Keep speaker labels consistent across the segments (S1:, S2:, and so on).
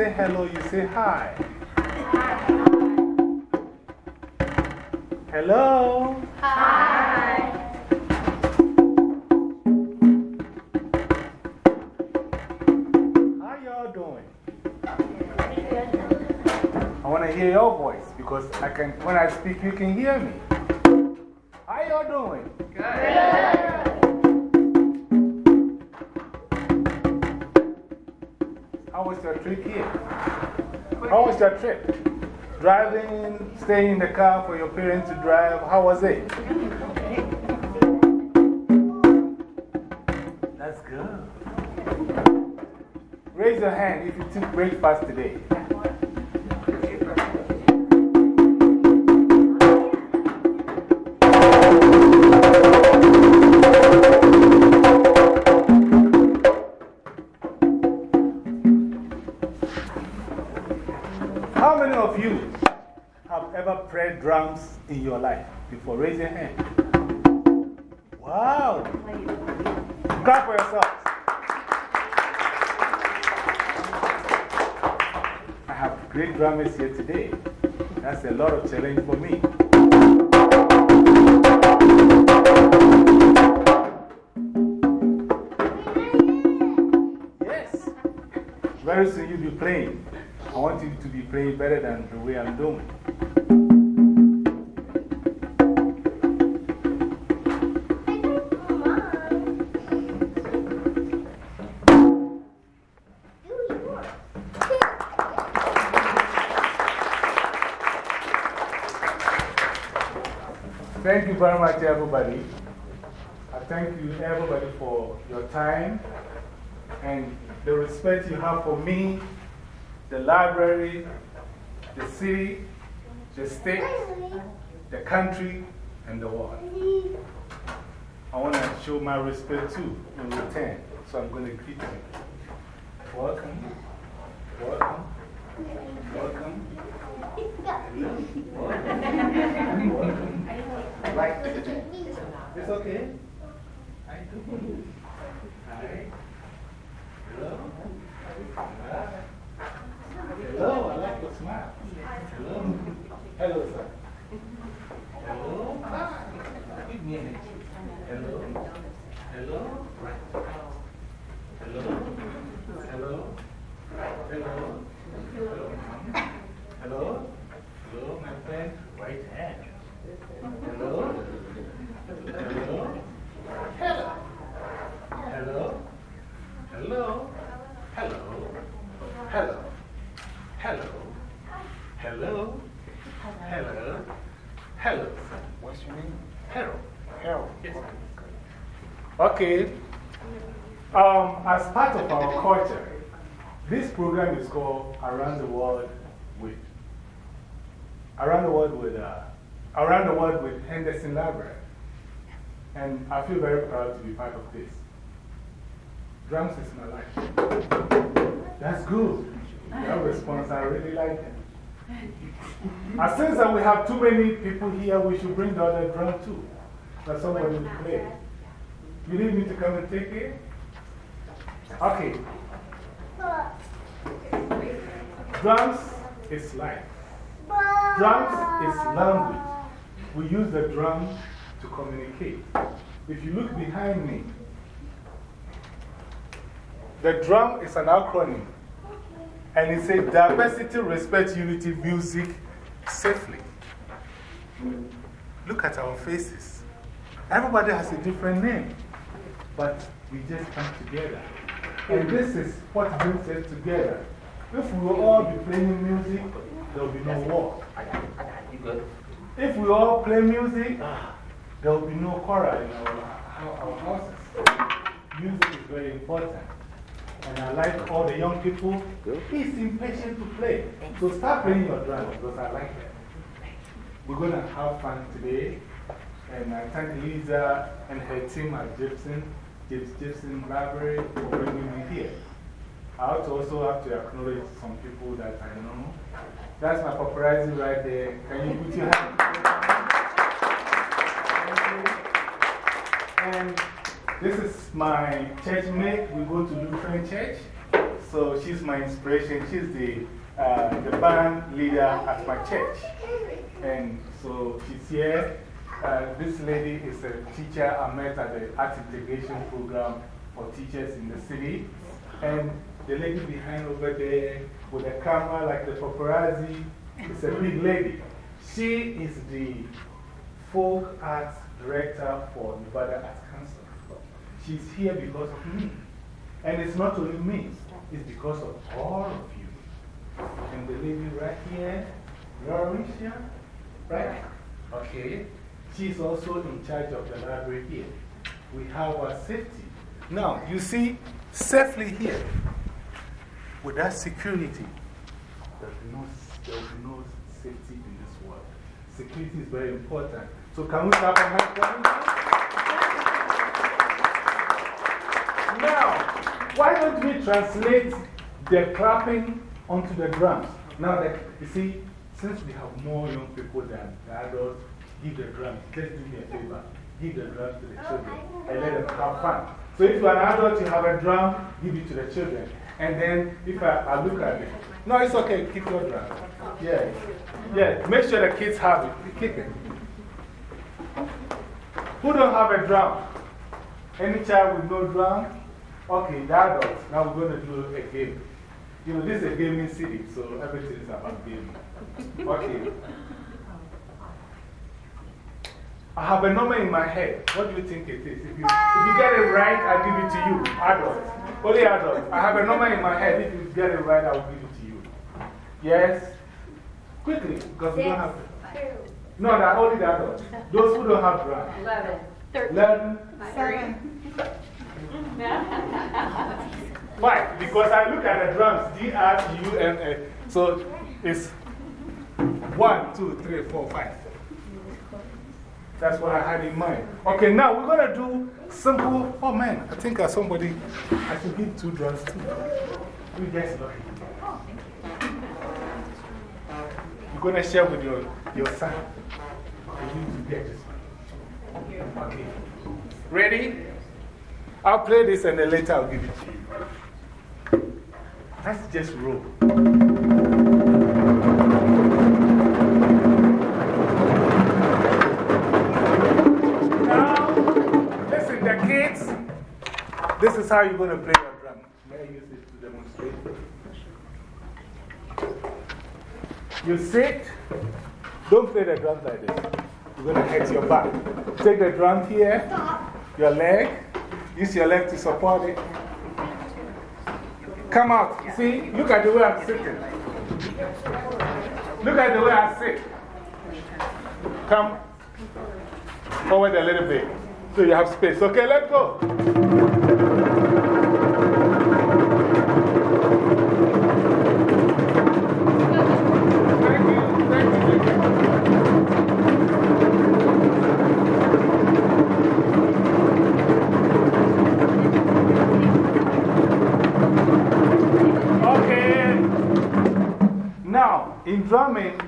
S1: say hello, you say hi. Hello?
S2: Hi.
S1: How y'all doing? I want to hear your voice because I can, when I speak, you can hear me. Your trip? Driving, staying in the car for your parents to drive, how was it? That's good. Raise your hand if you took breakfast today. In your life before? Raise your hand. Wow. Clap for yourselves. I have great drummers here today. That's a lot of challenge for me. Yes. Very soon you'll be playing. I want you to be playing better than the way I'm doing. Very much, everybody. I thank you, everybody, for your time and the respect you have for me, the library, the city, the state, the country, and the world. I want to show my respect too in return, so I'm going to greet you. Um, as part of our culture, this program is called Around the World with Around the World with uh, Around the World with Henderson Library. And I feel very proud to be part of this. Drums is my life. That's good. That response, I really like it. As since that we have too many people here, we should bring the other drum too. That somebody will play. You need me to come and take it? Okay. Drums is life. Drums is language. We use the drum to communicate. If you look behind me, the drum is an acronym. And it says diversity, respect, unity, music safely. Look at our faces. Everybody has a different name, but we just come together. And this is what brings us together. If we all be playing music, there will be no war. If we all play music, there will be no quarrel in our, houses. Music is very important. And I like all the young people. He's impatient to play. So start playing your drum because I like it. We're going to have fun today. And I thank Lisa and her team at Gibson, Gibson Library for bringing me here. I also have to acknowledge some people that I know. That's my paparazzi right there. Can you put your hand? And This is my church mate. We go to Lutheran Church. So she's my inspiration. She's the, uh, the band leader at my church. And so she's here. Uh, this lady is a teacher I met at the Art Integration Program for teachers in the city. And the lady behind over there with a camera like the paparazzi is a big lady. She is the folk arts director for Nevada Arts Council. She's here because of me. And it's not only me, it's because of all of you. And the lady right here, Lauricia, right? Okay. She's also in charge of the library here. We have our safety. Now, you see, safely here, without security, there'll no, there'll no safety in this world. Security is very important. So, can we clap our hands Now, why don't we translate the clapping onto the drums? Now, you see, since we have more young people than adults, give the drums. Just do me a favor. Give the drums to the children and let them have fun. So if you're an adult, you have a drum, give it to the children. And then if I, I look at it, no, it's okay, keep your drum. Yeah. Yeah, make sure the kids have it. Keep it. Who don't have a drum? Any child with no drum? Okay, the adults. Now we're going to do a game. You know, this is a gaming city, so everything is about gaming. Okay. I have a number in my head. What do you think it is? If you, if you get it right, I'll give it to you. Adult. Only adult. I have a number in my head. If you get it right, I'll give it to you. Yes? Quickly, because we don't have to. No, they're only the adults. Those who don't have drums.
S2: 11. 13.
S1: 11. Five. Because I look at the drums. D R U M A. So it's one, two, three, four, five. That's what I had in mind. Okay, now we're going to do simple. Oh man, I think uh, somebody, I should give two drums too. We guys lucky. You're going to share with your, your son. You need to get this one. Okay. Ready? I'll play this and then later I'll give it to you. Let's just roll. Is how you're going to play your drum. May I use it to demonstrate? You sit, don't play the drums like this. You're going to hurt your back. Take the drum here, your leg, use your leg to support it. Come out. See, look at the way I'm sitting. Look at the way I sit. Come forward a little bit so you have space. Okay, let's go. Drumming,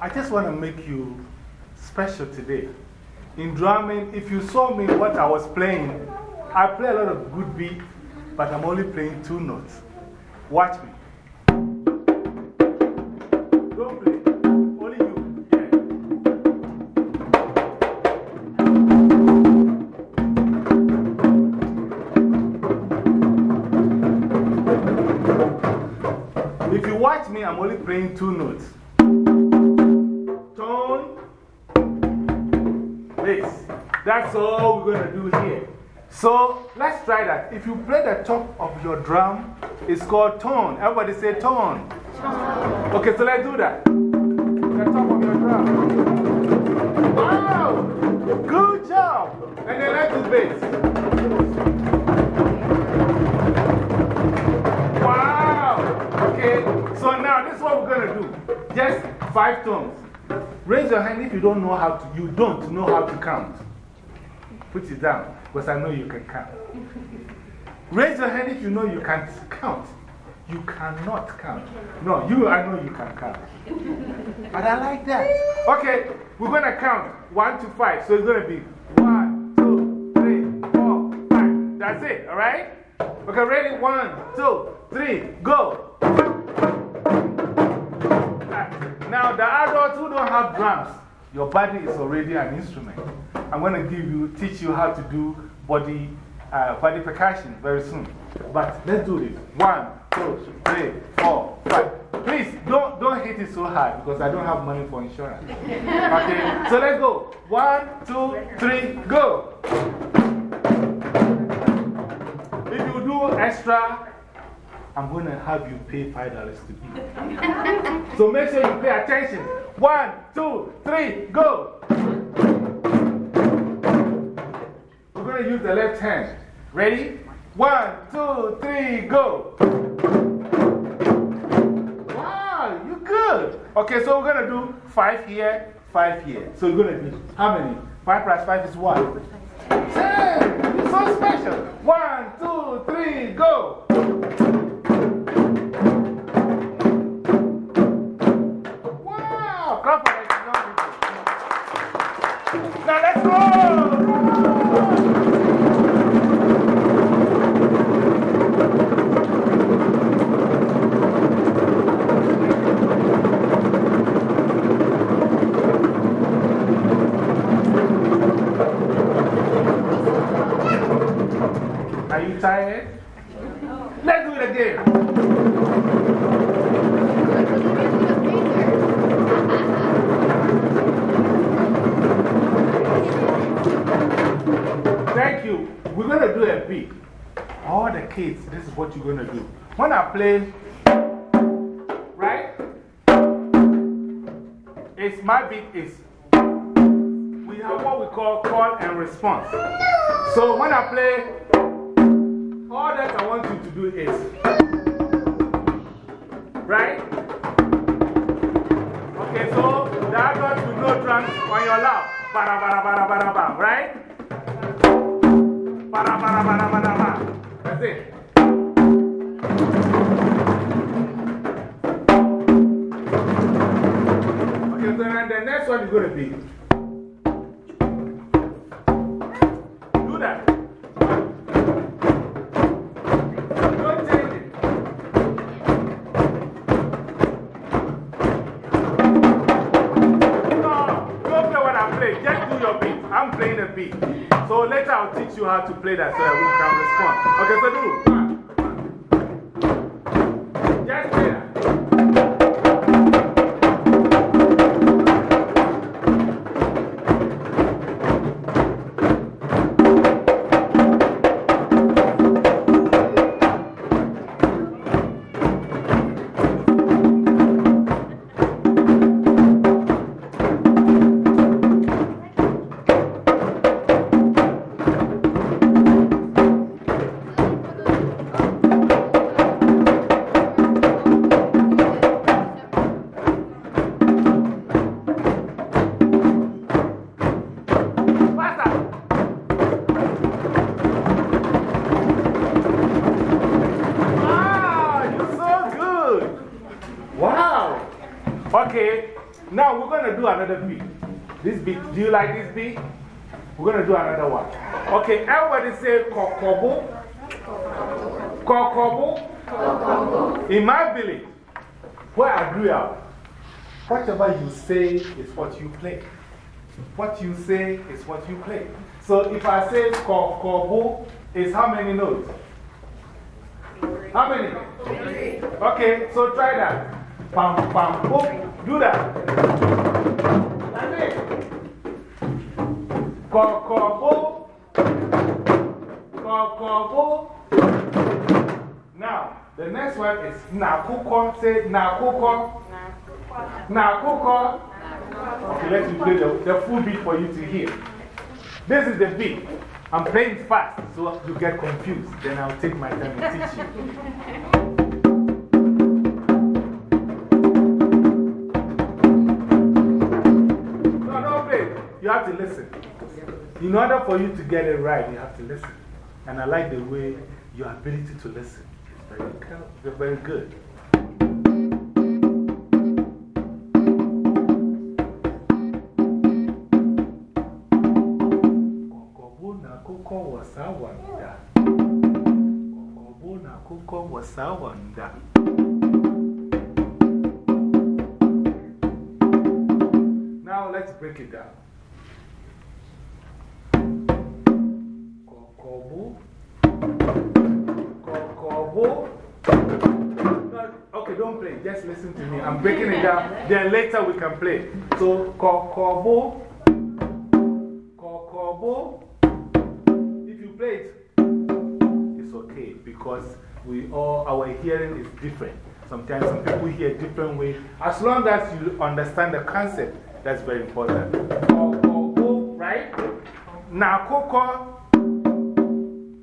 S1: I just want to make you special today. In drumming, if you saw me what I was playing, I play a lot of good beat, but I'm only playing two notes. Watch me. Playing two notes. Tone, bass. That's all we're going to do here. So let's try that. If you play the top of your drum, it's called tone. Everybody say tone. tone. Okay, so let's do that. The top of your drum. Wow! Good job! And then let's do bass. Wow! Okay, so now this is what we're going to do. Just five tones. Raise your hand if you don't know how to, you don't know how to count. Put it down because I know you can count. Raise your hand if you know you can't count. You cannot count. No, you, I know you can count. But I like that. Okay, we're going to count one to five. So it's going to be one, two, three, four, That's it, all right? Okay, ready? One, two, three, go. Now, the adults who don't have drums, your body is already an instrument. I'm going to give you, teach you how to do body, uh, body percussion very soon. But let's do this. One, two, three, four, five. Please don't, don't hit it so hard because I don't have money for insurance. Okay, so let's go. One, two, three, go. If you do extra, I'm going to have you pay $5 to be. so make sure you pay attention. One, two, three, go. We're going to use the left hand. Ready? One, two, three, go. Wow, you're good. Okay, so we're going to do five here, five here. So we're going to do how many? Five plus five is what? Ten. When I play, right? It's my beat is, we have what we call call and response. So when I play, do you like this beat? We're going to do another one. Okay, everybody say kokobo. Kokobo. In my village, where I grew up, whatever you say is what you play. What you say is what you play. So if I say kokobo, is how many notes? How many? Okay, so try that. Pam, pam, boom. Do that. Kokobo. Kokobo. Now, the next one is nakuko. Say nakuko. Nakuko. Okay, let me play the, the full beat for you to hear. This is the beat. I'm playing fast, so you get confused. Then I'll take my time and teach you. No. You have to listen. In order for you to get it right, you have to listen. And I like the way your ability to listen is very, you're very good. Koko was our one. Just listen to me. I'm breaking it down. Then later we can play. So, Kokobu. Kokobu. If you play it, it's okay because we all, our hearing is different. Sometimes some people hear different ways. As long as you understand the concept, that's very important. Kokobu, right? Now, Koko,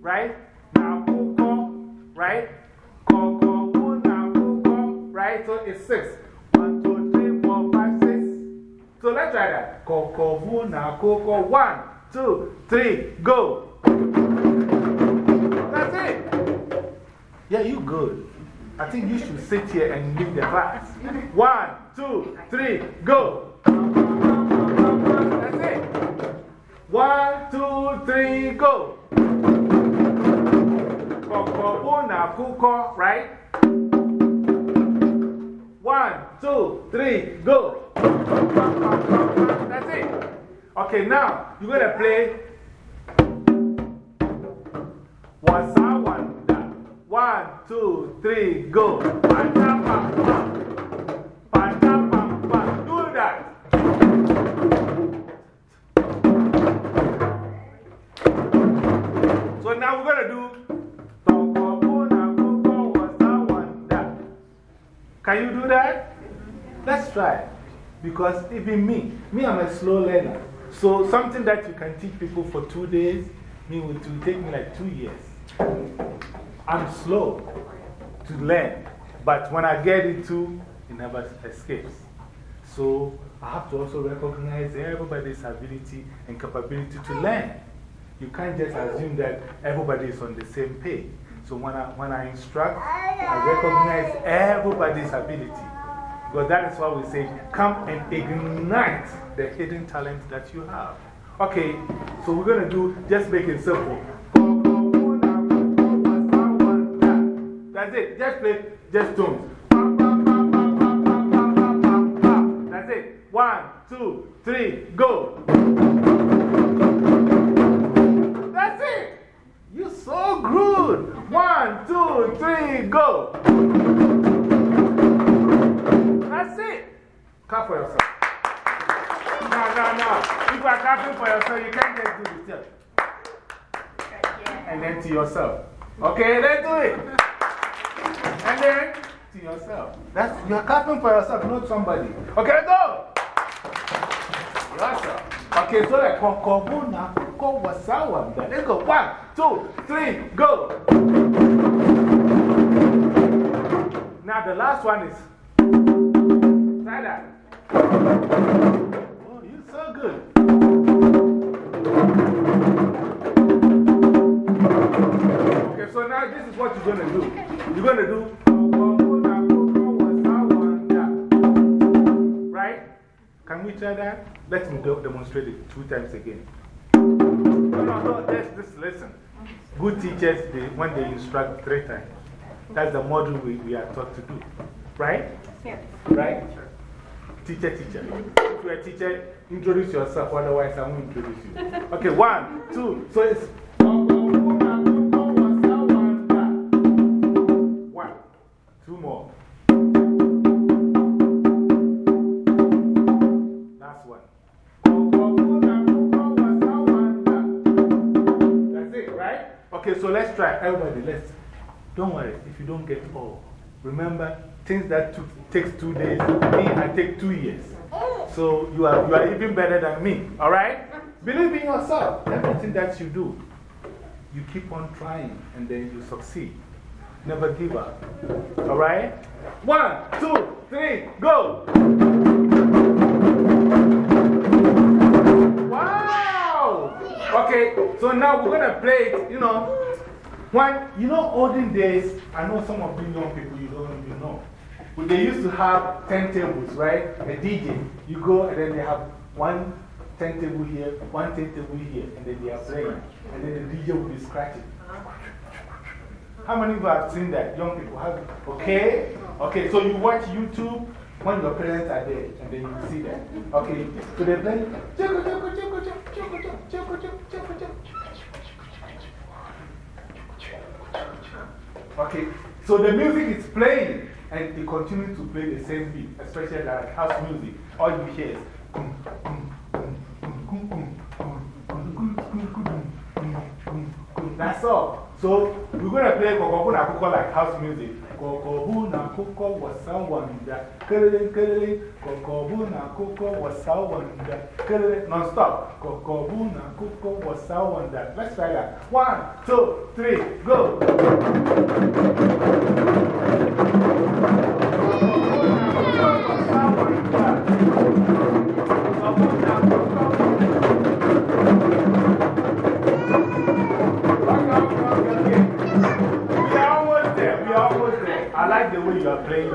S1: right? Now, Koko, right? Right? So it's six. One, two, three, four, five, six. So let's try that. Kokobu, now, Koko. One, two, three, go. That's it. Yeah, you good. I think you should sit here and lead the class. One, two, three, go. That's it. One, two, three, go. Kokobu na kuko, right? One, two, three, go. That's it. Okay, now you're going to play Wasawanda. One, two, three, go. Do that. So now we're going to do Can you do that? Let's try. Because even me, me, I'm a slow learner. So something that you can teach people for two days, me, will take me like two years. I'm slow to learn, but when I get into, it never escapes. So I have to also recognize everybody's ability and capability to learn. You can't just assume that everybody is on the same page. So when I, when I instruct, I recognize everybody's ability. Because that is why we say, come and ignite the hidden talent that you have. Okay, so we're going to do, just make it simple. That's it. Just play, just tones. That's it. One, two, three, go. So good. One, two, three, go. That's it. Clap for yourself. No, no, no. If you are clapping for yourself, you can't just do yourself. And then to yourself. Okay, let's do it. And then to yourself. That's, you're clapping for yourself, not somebody. Okay, go. Yourself. Okay, so like Kokobu na Wasawa. Let's go. One, two, three, go. Now the last one is. That. Oh, you're so good. Okay, so now this is what you're to do. You're to do. We try? Let me demonstrate it two times again. No, no, no, just, just listen. Good teachers, they, when they instruct three times, that's the model we, we are taught to do. Right?
S2: Yes.
S1: Right? Teacher, teacher. If you're a teacher, introduce yourself, otherwise I won't introduce you. Okay, one, two. So it's. One. Two more. Okay, so let's try. Everybody, let's. Don't worry if you don't get all. Remember, things that took, takes two days, me, I take two years. So you are, you are even better than me, all right? Believe in yourself. Everything that you do, you keep on trying and then you succeed. Never give up, all right? One, two, three, go! Okay, so now we're going to play it, you know. When, you know, olden days, I know some of you young people, you don't even know. But they used to have turntables, right? A DJ. You go and then they have one turntable here, one turntable here, and then they are playing. And then the DJ will be scratching. How many of you have seen that? Young people have. Okay? Okay, so you watch YouTube when your parents are there and then you see that. Okay, so they play. Okay, so the music is playing and it continues to play the same beat, especially like house music. All you hear is. That's all. So we're going to play Kokobu Nakuko like house music. Kokobu Nakuko was someone that. Kelele, kelele. Kokobu Nakuko was that. Kelele, non stop. Kokobu Nakuko was that. Let's try that. One, two, three, go. Are playing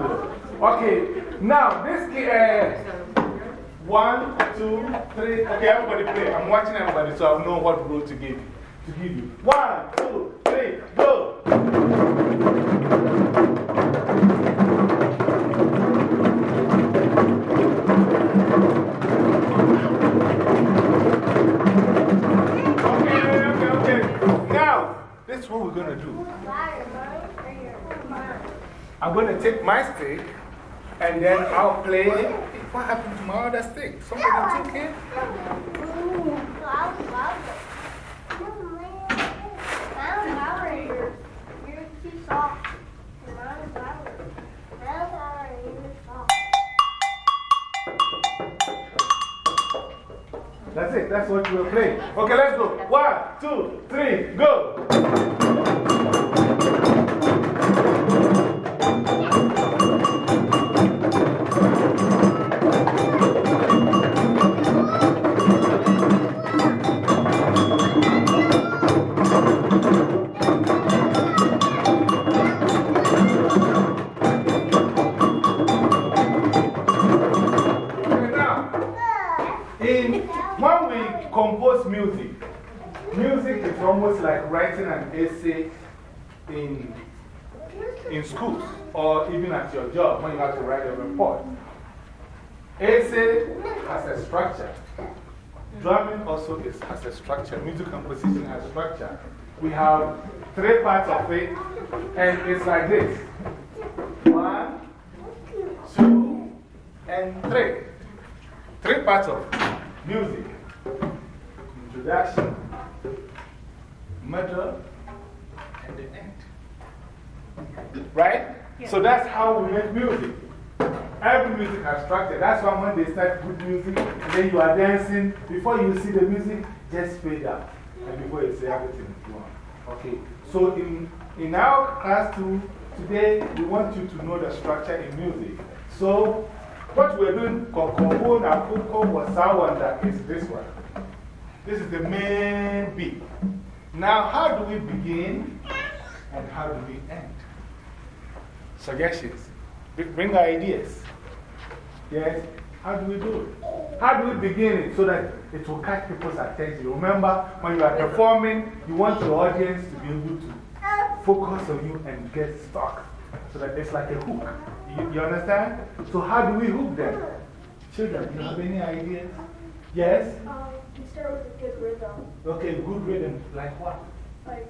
S1: Okay, now this uh, one, two, three. Okay, everybody play. I'm watching everybody so I know what rule to give, to give you. One, two, three, go. Okay, okay, okay. Now, this is what we're going to do. I'm going to take my stick and then I'll play. What happened to my other stick? Somebody took it? That's it. That's what we're playing. Okay, let's go. One, two, three, go. Writing an essay in, in schools or even at your job when you have to write a report. Essay has a structure. Drumming also is, has a structure. Music composition has a structure. We have three parts of it, and it's like this one, two, and three. Three parts of music introduction, middle, and the end. Right? So that's how we make music. Every music has structure. That's why when they start good music, and then you are dancing, before you see the music, just fade out. And before you say everything is gone. Okay. So in, in our class too, today, we want you to know the structure in music. So what we're doing, Kokobo Nakuko Wasawanda, is this one. This is the main beat. Now, how do we begin and how do we end? Suggestions. Bring ideas. Yes? How do we do it? How do we begin it so that it will catch people's attention? Remember, when you are performing, you want your audience to be able to focus on you and get stuck. So that it's like a hook. You, you understand? So, how do we hook them? Children, do you have any ideas? Yes?
S2: Start with a good rhythm.
S1: Okay, good rhythm. Like what?
S2: Like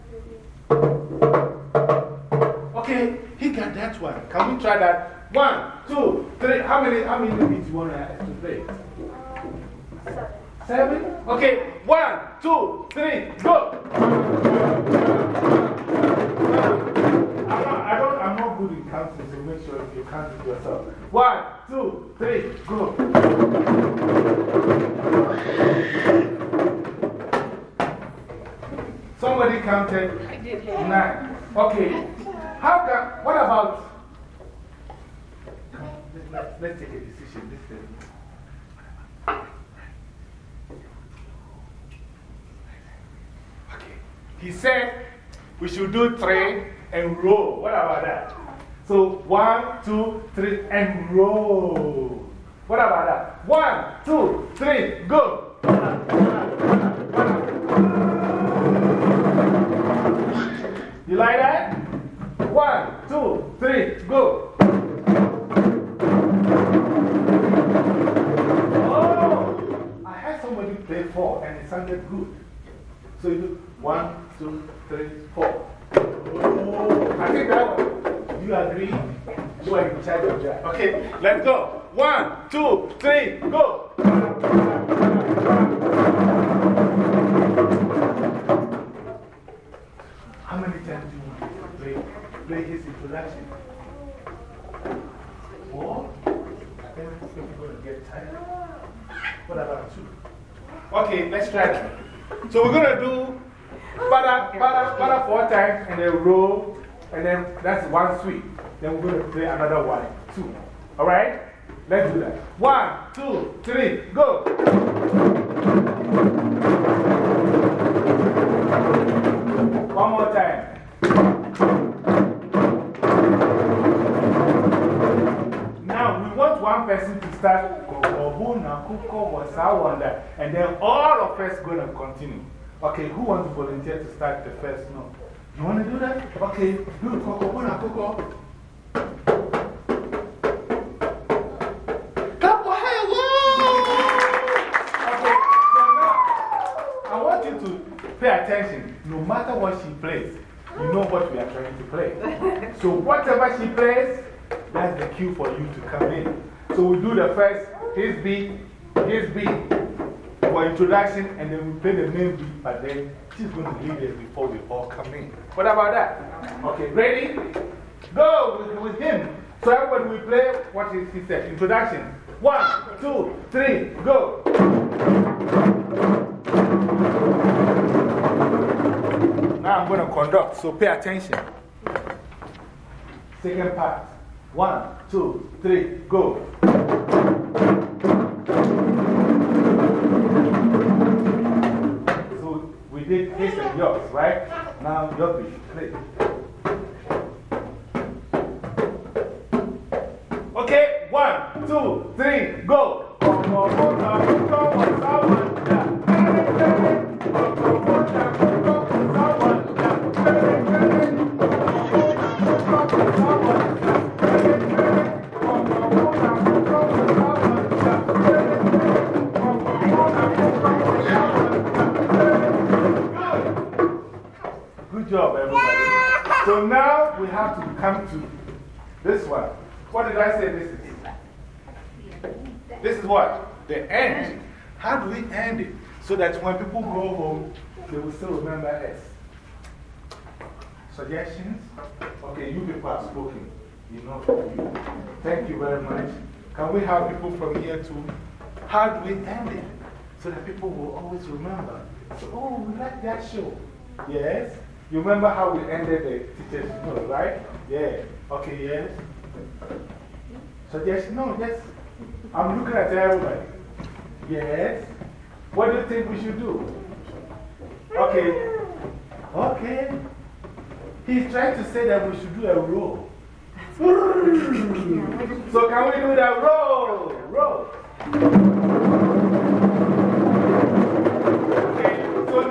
S1: Okay, he got that one. Can we try that? One, two, three. How many, how many beats you want to play?
S2: Um, seven.
S1: Seven? Okay, one, two, three, go. I'm not, I don't, I'm not good in counting, so make sure you count it yourself. One, two, three, go. Somebody counted I did nine. Okay. How can, what about, let's, let's take a decision. This thing. Okay. He said we should do three and roll. What about that? So one, two, three, and roll. What about that? One, two, three, go. You like that? One, two, three, go. Oh, I had somebody play four and it sounded good. So you do one, two, three, four. I think that one. You agree? You are in charge of that. Okay, let's go. One, two, three, go. How many times do you want to play, play his introduction? Four? I think people are going to get tired. What about two? Okay, let's try that. So we're going to do para, para, para four times and then roll, and then that's one sweep. Then we're going to play another one, two. All right? Let's do that. One, two, three, go. One more time. Now we want one person to start and then all of us going to continue. Okay, who wants to volunteer to start the first note? You want to do that? Okay, do Koko, Bona, Koko. Clap for her! Okay, so now I want you to pay attention. No matter what she plays, you know what we are trying to play. so, whatever she plays, that's the cue for you to come in. So, we do the first, his beat, his beat for introduction, and then we play the main beat, but then she's going to lead us before we all come in. What about that? Okay, ready? Go with, with him. So, everybody will play what is he said. Introduction. One, two, three, go. Now I'm going to conduct, so pay attention. Second part. One, two, three, go. We did his and yours, right? Now your beat, play. Okay, one, two, three, go. Job, everybody. So now we have to come to this one. What did I say this is? This is what? The end. How do we end it? So that when people go home, they will still remember us. Suggestions? Okay, you people have spoken. You know, you. Thank you very much. Can we have people from here too? How do we end it? So that people will always remember. So, oh, we like that show. Yes? You remember how we ended the teacher's note, right? Yeah. Okay, yes? Suggestion? No, yes. I'm looking at everybody. Yes? What do you think we should do? Okay. Okay. He's trying to say that we should do a roll. so, can we do that roll? Roll.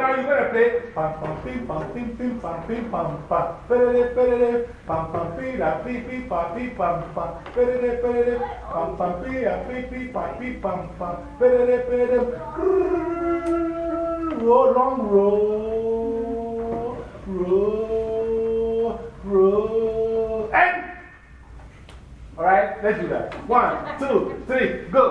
S1: Now you're going to play pam pam pim pam pim pim pam pim pam pam perere perere pam pam pi la pi pi pa pi pam pam perere perere pam pam pi la pi pi pa pi pam pam perere perere roll long roll roll roll and all right let's do that one two three go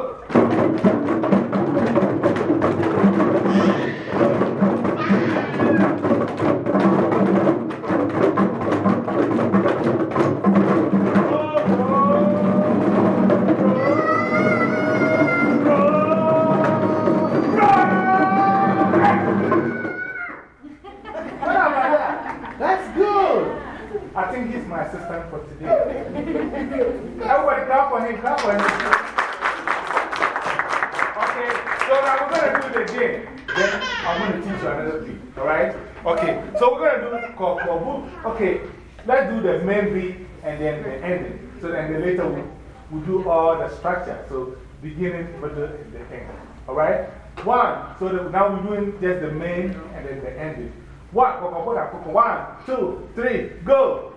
S1: teach you another thing. Alright? Okay, so we're going to do Kokobu. Okay, let's do the main beat and then the ending. So then the later we, we do all the structure. So beginning, middle, and the end. Alright? One, so the, now we're doing just the main and then the ending. One, two, three, go.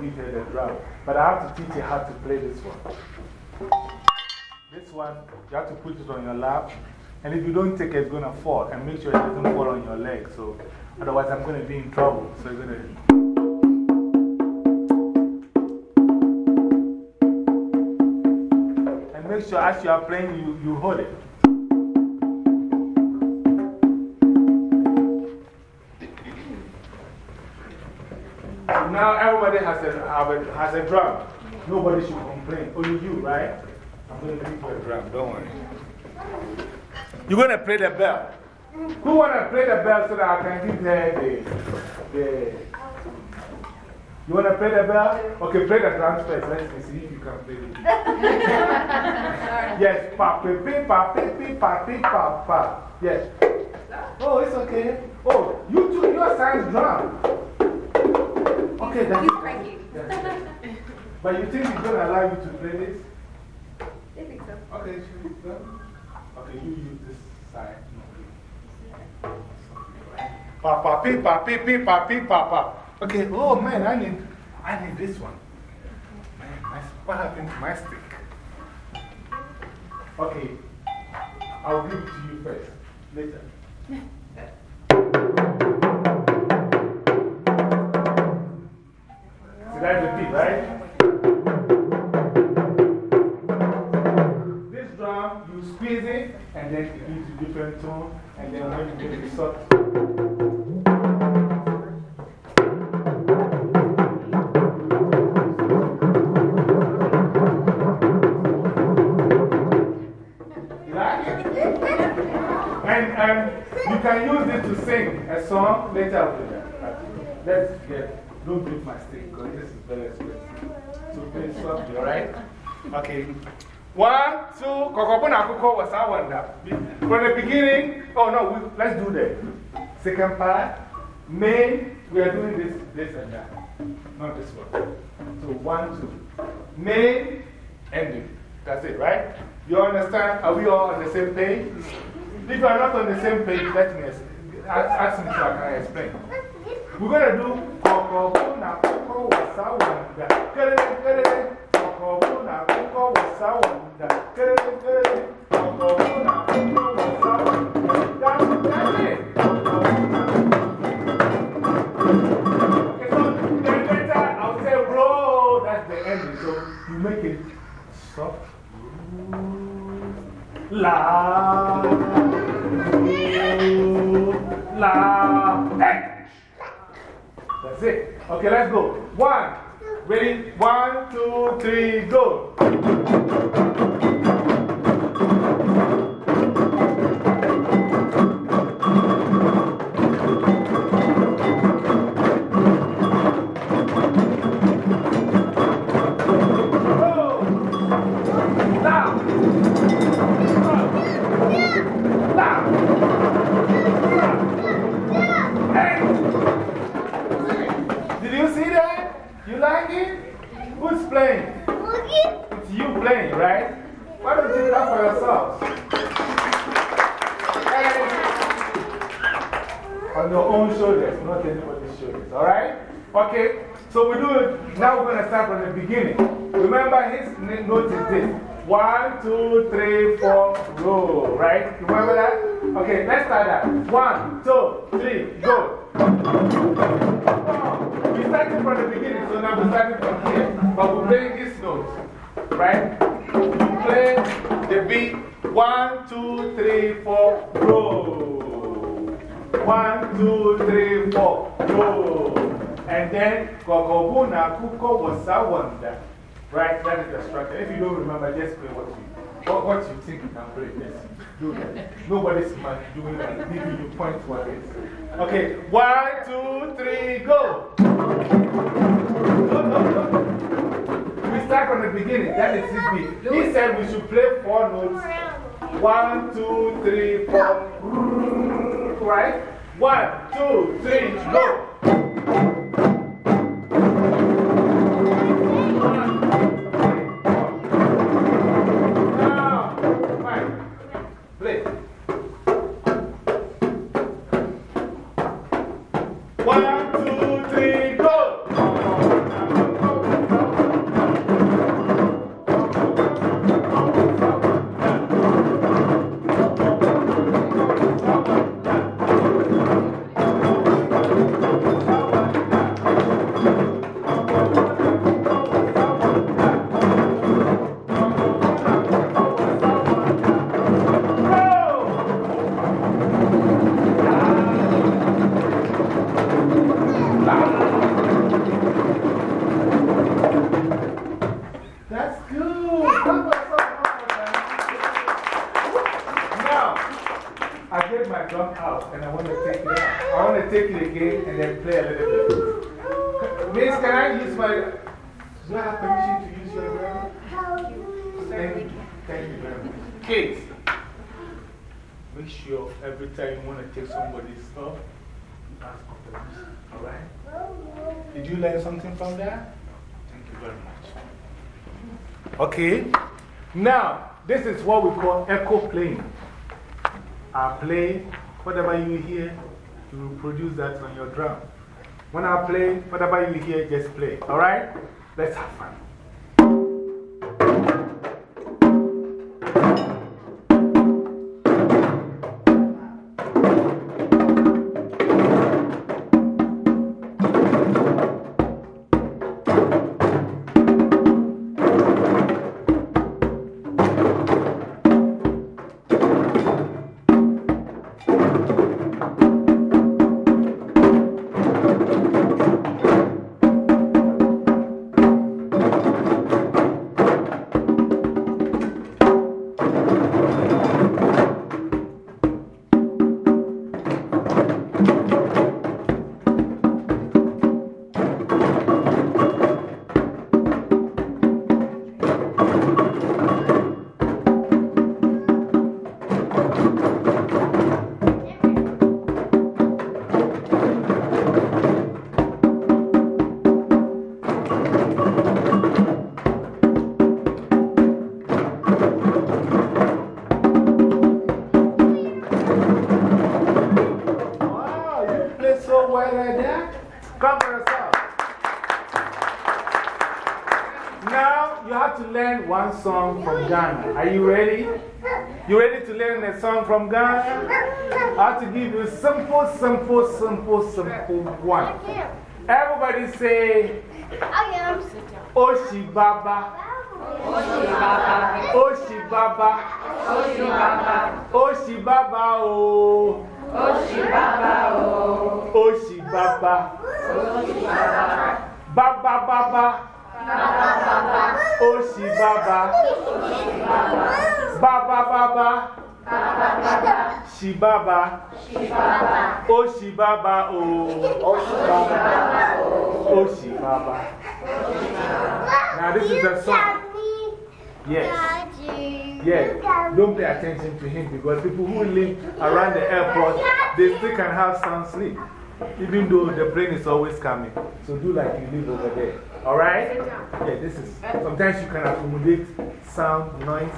S1: Give her the drum. But I have to teach her how to play this one. This one, you have to put it on your lap. And if you don't take it, it's going to fall. And make sure it doesn't fall on your leg. So otherwise, I'm going to be in trouble. So you're going to. And make sure as you are playing, you, you hold it. Now everybody has a, a, has a drum. Nobody should complain. Only you, right? I'm going to give you a drum. Don't worry. You're going to play the bell. Who want to play the bell so that I can give her the. the you want to play the bell? Okay, play the drums first. Let's see if you can play it. yes, pa, pi, pi, pa, pi, pi, pa, pa, pa. Yes. Oh, it's okay. Oh, you too, your size drum. Okay, that's
S3: He's cranky.
S1: But you think he's going to allow you to play this?
S3: I think so.
S1: Okay. Okay, you use this side. Papa, pi, pa, pi, pi, pa, pi, papa. Okay, oh man, I need, I need this one. Man, my, what happened to my stick? Okay, I'll give it to you first, later. That's the beat, right? This drum, you squeeze it, and then it gives you different tone, and then when you get the soft. And um, you can use it to sing a song later. Let's get, don't break my stick because this is very expensive. So play softly, alright? Okay. One, two, Kokobuna Kuko was our wonder. From the beginning, oh no, we, let's do the second part. Main, we are doing this, this and that. Not this one. So one, two. Main, ending. That's it, right? You understand? Are we all on the same page? If you are not on the same page, let me ask, ask me so I can explain. We're going to do Kokobuna Kuko was our wonder. Kerele, kerele. Kokobuna Kuko was our wonder. Kerele, kerele. Kokobuna Kuko was our wonder. That's, it. Okay, so later I'll say roll. That's the ending. So you make it soft. La. La. Hey. Okay, let's go. One. Ready? One, two, three. Go. Start that. One, two, three, go. We started from the beginning, so now we're starting from here. But we're playing this note, right? Play the beat. One, two, three, four, roll. One, two, three, four, roll. And then, Kokobuna Kuko was wonder. Right? That is the structure. If you don't remember, just play what you, what, what you think you can play. Yes, do that. Nobody's much doing that. Giving you points what it is. Okay, one, two, three, go. We start from the beginning. That is beat. He said we should play four notes. One, two, three, four. Right? One, two, three, go. Play, whatever you hear, you produce that on your drum. When I play, whatever you hear, just play. Alright? Let's have fun. Song from Ghana. Are you ready? You ready to learn a song from Ghana? I have to give you simple, simple, simple, simple one. Everybody say, Oshi Baba. Oshi Baba. Oshi Baba. Oshi Baba. Oh. Oshi Baba. Oshi Baba. Baba Baba. Oshi Baba. Baba Baba. Oshi Baba. Oh. Oshi Baba. Now this is the song. Yes. Yes. Don't pay attention to him because people who live around the airport, they still can have sound sleep. Even though the plane is always coming. So do like you live over there. Alright? Yeah, this is. Sometimes you can accommodate sound, noise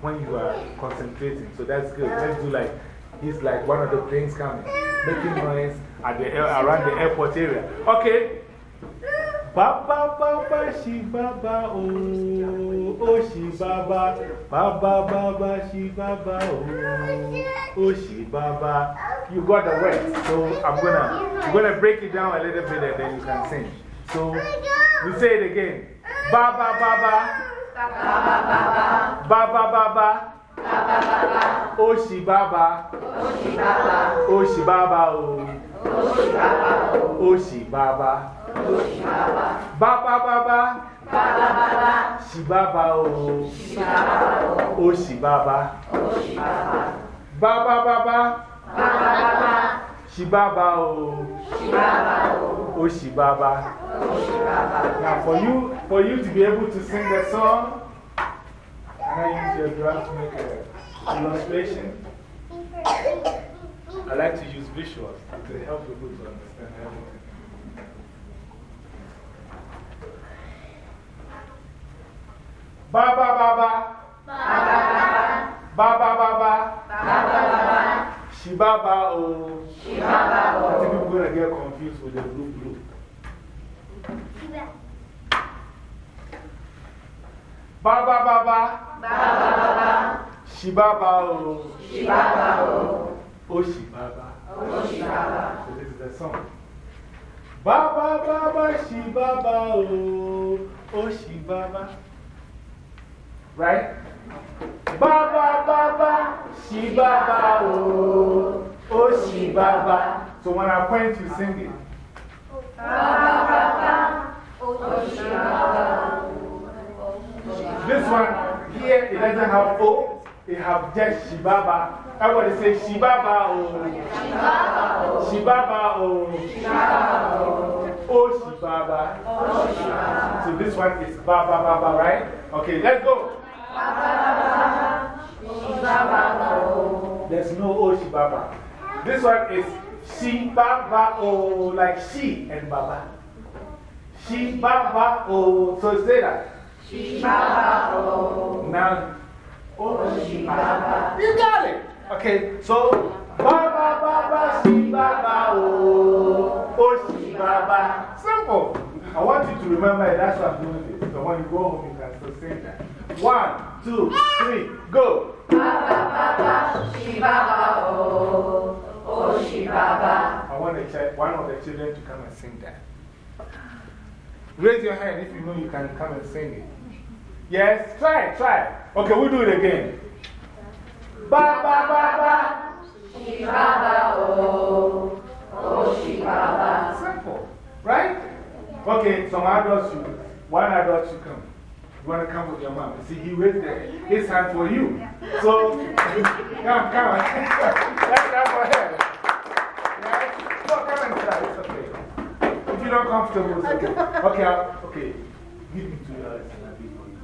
S1: when you are concentrating. So that's good. Let's do like. He's like one of the planes coming, making noise at the, around the airport area. Okay. Baba Baba Shi Baba Oh Oh Shi Baba Baba Baba Shi Baba Oh Oh Shi Baba You got the words so I'm gonna I'm gonna break it down a little bit and then you can sing So we say it again. Ba ba ba ba. Ba ba ba ba. Ba ba ba ba. Ba ba ba ba. Oshi ba ba. Oshi ba ba. Oshi ba ba o. Oshi ba ba o. Oshi ba ba. Oshi ba ba. Ba ba ba ba. Ba ba ba ba. Shi ba ba o. Shi ba ba o. Oshi ba ba. Oshi ba ba. Ba ba ba ba. Ba ba ba ba. Shibaba o. O Shibaba. Oh Shibaba. Now for you, for you to be able to sing the song, can I use your drum to make an illustration? I like to use visuals to help people to understand everything. Baba Baba Baba. Baba Baba. Baba Shibaba O. Shibaba O. I think people are going to get confused with the blue blue. Baba Baba. Baba Shibaba O. Shibaba O. Shibaba. O Shibaba. So this is the song. Baba Baba Shibaba O. O Shibaba. Right? Baba Baba Shibaba O. O Shibaba. So when I point, you sing it. This one here, it doesn't have O, it has just Shibaba Everybody say Shibaba oh. Shibaba oh. Oh Shibaba. So this one is Baba Baba, right? Okay, let's go. There's no O Shibaba. This one is Shibaba oh, like she and Baba. Shibaba oh. So say that. Shibaba oh. Now, Oh Shibaba. You got it. Okay, so Ba Ba Ba Ba Shiba Shibaba oh. Oh Shibaba. Simple. I want you to remember it. That's what I'm doing it. So when you go home, you can still sing that. One, two, three, go. I want the child, one of the children to come and sing that. Raise your hand if you know you can come and sing it. Yes, try try. Okay, we'll do it again. Ba ba ba ba. Simple, right? Okay, some adults, you, one adult should come. You want to come with your mom? You see, he raised his hand for you. So, come, come. Let's clap for her. Yeah? No, come and try. It's okay. If you're not comfortable, it's okay. Okay, I'll, okay. Give me two dollars and I'll be for you.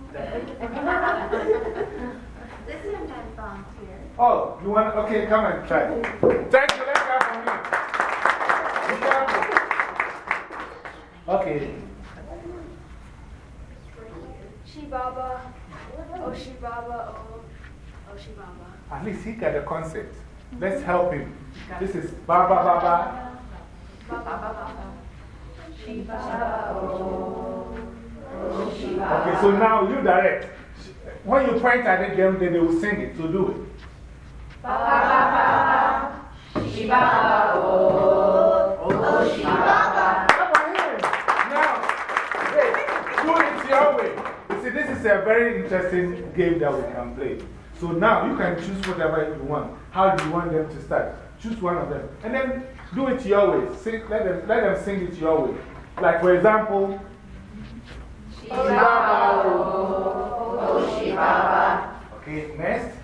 S3: This is my volunteer.
S1: Oh, you want, okay, come and try. Thank you, let's clap for me. Okay.
S2: Shibaba. Oh, Shibaba. Oh, oh, Shibaba.
S1: At least he got the concept. Let's mm-hmm. help him. This is Baba oh, oh, Baba. Okay, so now you direct. When you point at it, them, then they will sing it. So do it. Oh, Come on in. Now, hey, do it your way. See, this is a very interesting game that we can play. So now you can choose whatever you want. How do you want them to start? Choose one of them. And then do it your way. Sing, let, them, let them sing it your way. Like, for example, Okay, next.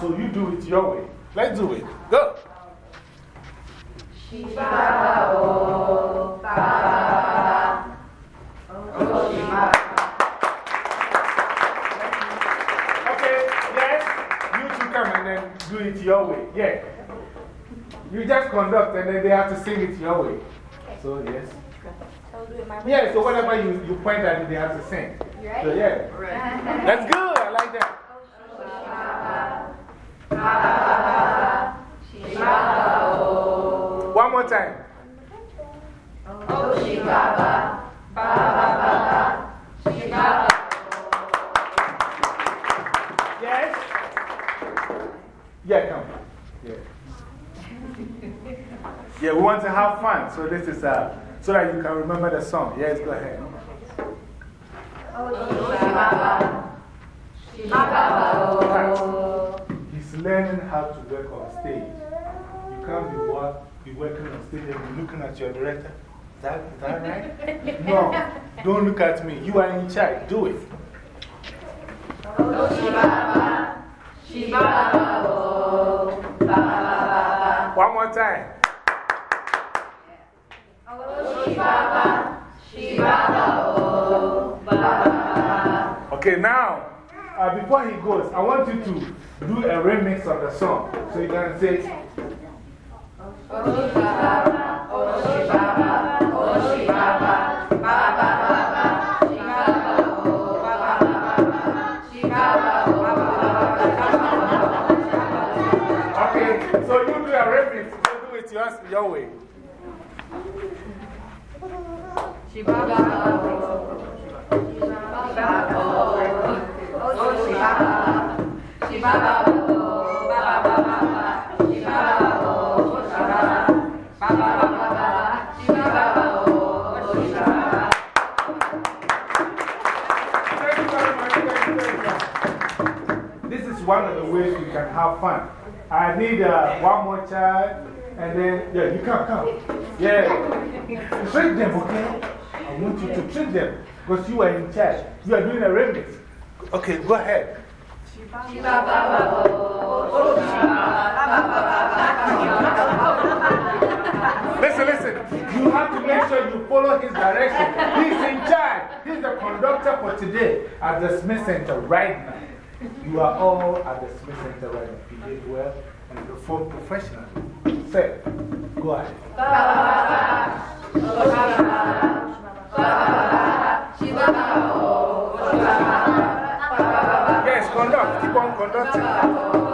S1: So you do it your way. Let's do it. Go. Okay, do it your way. Yeah. You just conduct and then they have to sing it your way. So, yes. Yeah, so whatever you, you point at it, they have to sing.
S3: You?
S1: So, yeah. That's good. I like that. One more time. Oh, yes? Yeah, come. Yeah. Yeah, we want to have fun. So, this is uh, so that you can remember the song. Yes, go ahead. He's learning how to work on stage. You can't be, work, be working on stage and be looking at your director. Is that, is that right? no, don't look at me. You are in charge. Do it. One more time. Okay, now, uh, before he goes, I want you to do a remix of the song. So you can say, much. This is one of the ways we can have fun. I need uh, one more child, and then, yeah, you come, come. Yeah. Treat them, okay? I want you to treat them because you are in charge. You are doing a remix. Okay, go ahead. Listen, listen. You have to make sure you follow his direction. He's in charge. He's the conductor for today at the Smith Center right now. You are all at the Smith Center right now. You did well and perform professionally. Say, go ahead. Yes, conduct. Keep on conducting.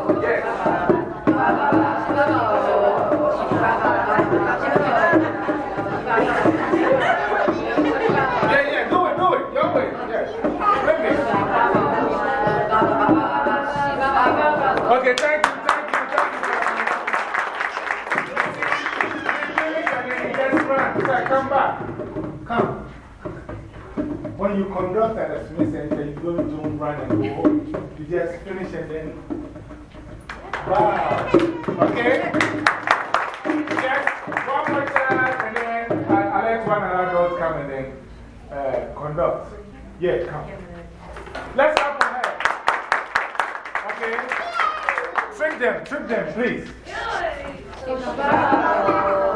S1: Come back. Come. When you conduct at a Smith Center, you don't, don't run and go. You just finish and then. Wow. Okay? Yes, one more time and then I, I let one another come and then uh, conduct. Yeah, come. Let's clap for her. Okay? Trick them, trick them, please. Okay,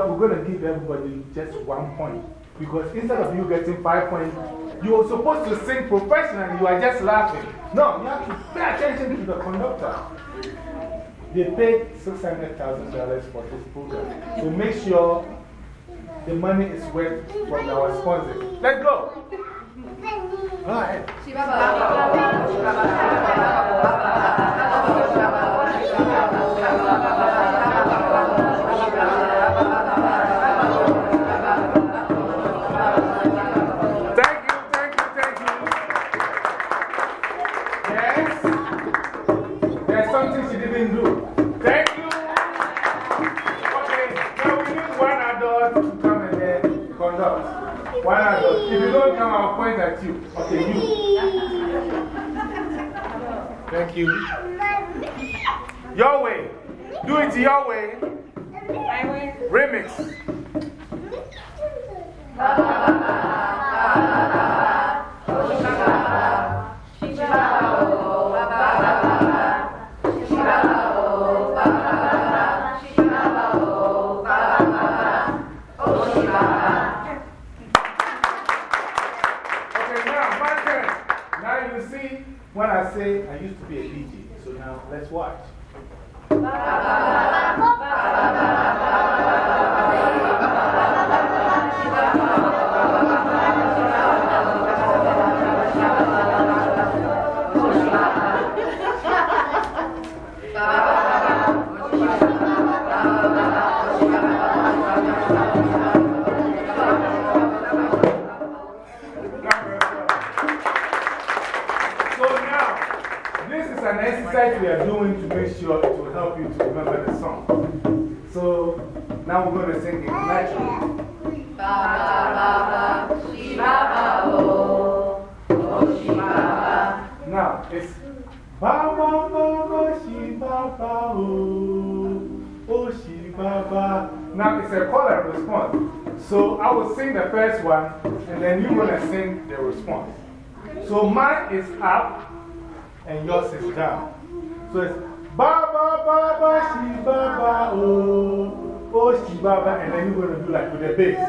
S1: are we're going to give everybody just one point. Because instead of you getting five points, you are supposed to sing professionally, you are just laughing. No, you have to pay attention to the conductor. They paid $600,000 for this program. So make sure the money is worth from our sponsors. Let's go. Go ahead. Didn't do. Thank you. Okay, now we need one adult to come and then conduct. One adult. If you don't come, I'll point at you. Okay, you. Thank you. Your way. Do it your way. My way. Remix. Okay, and yours is down. So it's ba ba shi ba ba oh oh shi ba and then you're going to do like with the bass.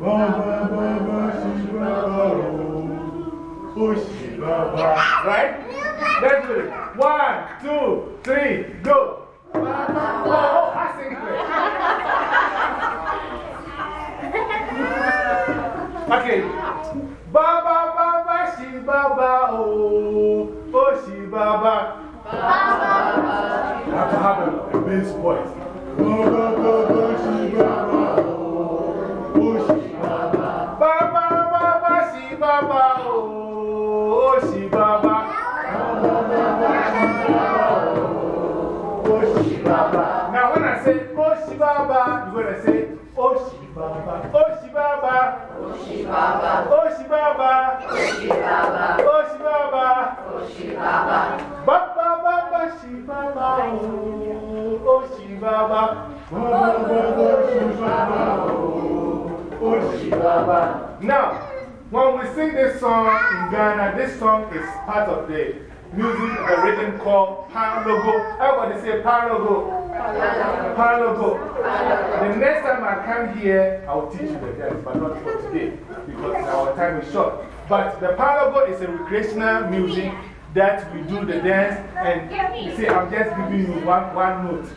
S1: Ba ba ba ba shi ba ba oh oh shi ba ba. Right? Let's do it. One, two, Now, when we sing this song in Ghana, this song is part of the music, the rhythm called Kpanlogo. Everybody say Kpanlogo. Kpanlogo. The next time I come here, I will teach you the dance, but not for today because our time is short. But the Kpanlogo is a recreational music that we do the dance. And you see, I'm just giving you one, one note.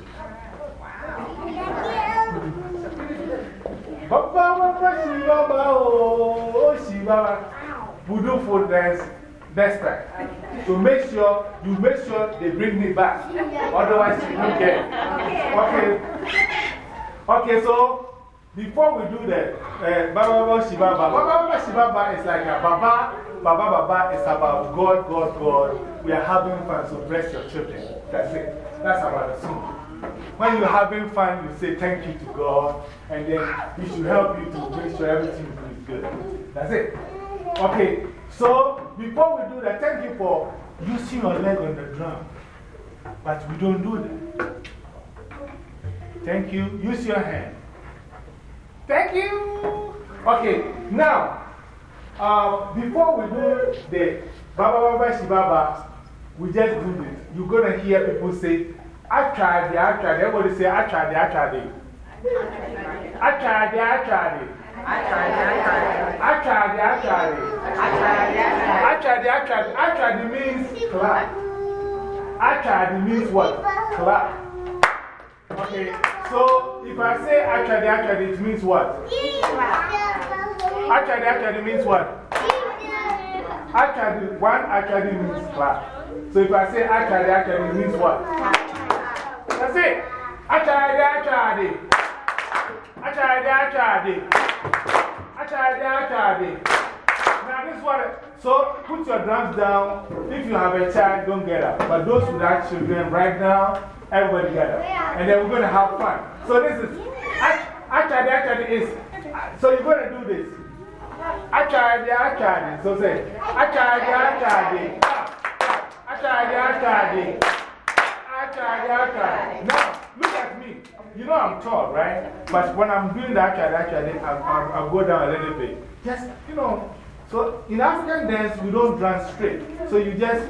S1: Baba, Baba, Shibaba, oh, Shibaba. Do full dance next time. So make sure, you make sure they bring me back. Otherwise, you don't get. Okay. Okay, so before we do that, uh, Baba, Baba, Shibaba. Baba, Baba, Shibaba is like a Baba, Baba, Baba is about God, God, God. We are having fun, so bless your children. That's it. That's about the song. When you're having fun, you say thank you to God, and then He should help you to make sure everything is good. That's it. Okay, so before we do that, thank you for using your leg on the drum. But we don't do that. Thank you. Use your hand. Thank you. Okay, now, uh, before we do the Baba Baba Shibaba, we just do this. You're going to hear people say, I tried it, I tried it. Everybody say, I tried it, I tried it. I tried it, I tried it. I tried it, I tried it. I tried it, I tried it. I tried it, I tried it. I tried it means clap. I tried it means what? Clap. Okay, so if I say I tried it, I tried it, it means what? I tried it, I tried it means what? I tried it, one I tried it means clap. So if I say I tried it, I tried it means what? That's it. I tried I tried it. I tried I tried it. I tried I tried it. Now, this one, so put your drums down. If you have a child, don't get up. But those without children, right now, everybody get up. And then we're going to have fun. So, this is, I, I tried I tried it. Is, so, you're going to do this. I tried I tried it. So, say, I tried I tried it. I tried I tried it. I tried it, I tried it. Now, look at me. You know I'm tall, right? But when I'm doing that, I tried I tried it, I'll, go down a little bit. Just, you know. So in African dance, we don't dance straight. So you just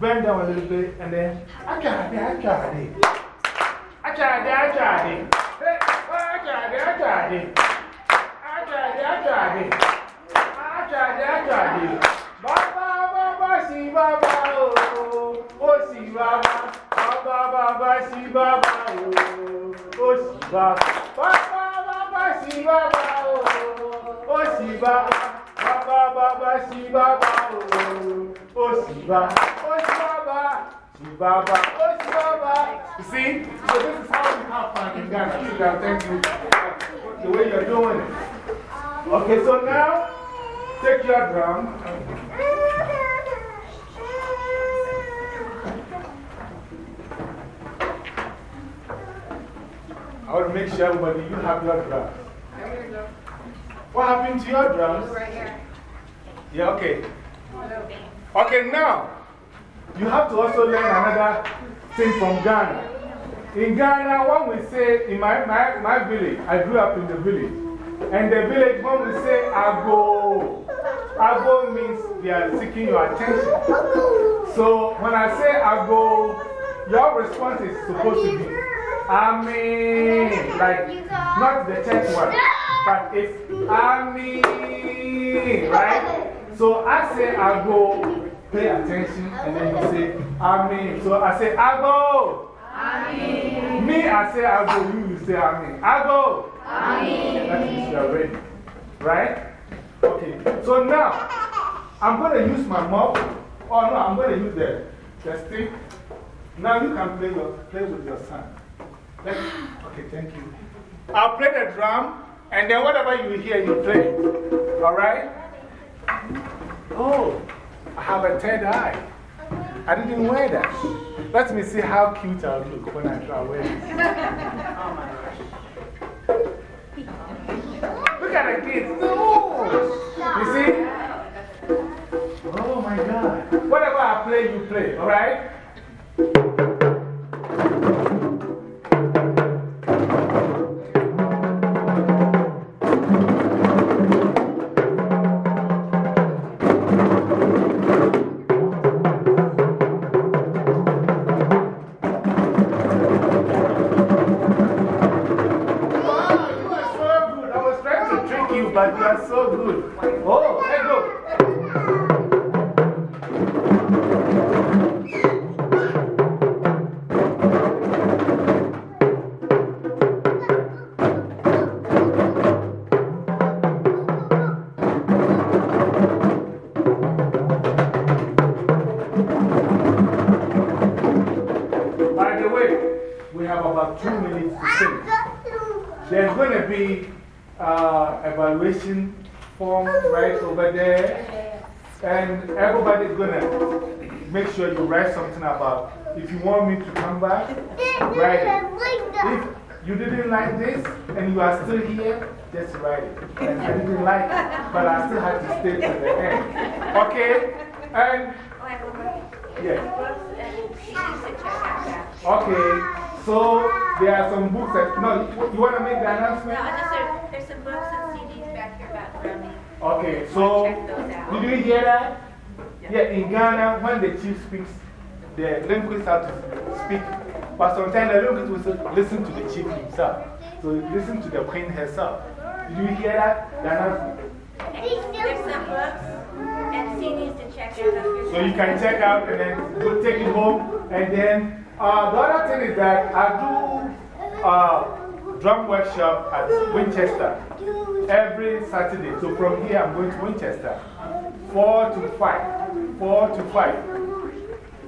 S1: bend down a little bit and then, I tried it, I tried it. I tried it, I tried it. Hey, I tried it, I tried it. I tried it, I tried it. I tried it, I tried it. Baba, Baba, si Baba, oh. Oh, oh, Baba. Baba, Baba, si Baba, oh, oh, si Baba. Baba, Baba, si Baba, oh, oh, si Baba. Baba, Baba, si Baba, oh, oh, si Baba. Oh, si Baba. Si Baba, oh, si Baba. You see? So this is how we have fun in Ghana. See that? Thank you. The way you're doing it. Okay, so now, take your drum. I want to make sure everybody, you have your drums. What happened to your drums?
S2: Right here.
S1: Yeah, okay. Okay, now, you have to also learn another thing from Ghana. In Ghana, when we say, in my, my, my village, I grew up in the village. And the village, when we say ago, ago means they are seeking your attention. So when I say ago, your response is supposed to be, Amen. Like, not the church one, but it's Amen. Right? So I say I go, pay attention, and then you say Amen. So I say ago. Amen. Me, I say ago, you, you say Amen. Ago. Amen. That means you are ready. Right? Okay. So now, I'm going to use my mouth. Oh, no, I'm going to use the, the stick. Now you can play, your, play with your son. Let, okay, thank you. I'll play the drum, and then whatever you hear, you play. All right? Oh, I have a third eye. I didn't wear that. Let me see how cute I'll look when I try wear. Oh gosh. Look at the kids. No! You see? Oh my God. Whatever I play, you play, all right? It. And I didn't like it, but I still have to stay to the end. Okay? And, yeah. Okay, so there are some books that, no, you, want to make the
S3: No,
S1: announcement?
S3: I just said, there's some books and CDs back here about.
S1: Okay, so
S3: Check those out.
S1: did you hear that? Yeah, in Ghana, when the chief speaks, the linguists have to speak. But sometimes the linguist will listen to the chief himself. So listen to the queen herself. Did you hear that? The announcement?
S3: There's some books and CDs to check out.
S1: So you can check out and then go take it home. And then uh, the other thing is that I do uh, drum workshop at Winchester every Saturday. So from here, I'm going to Winchester. Four to five. Four to five.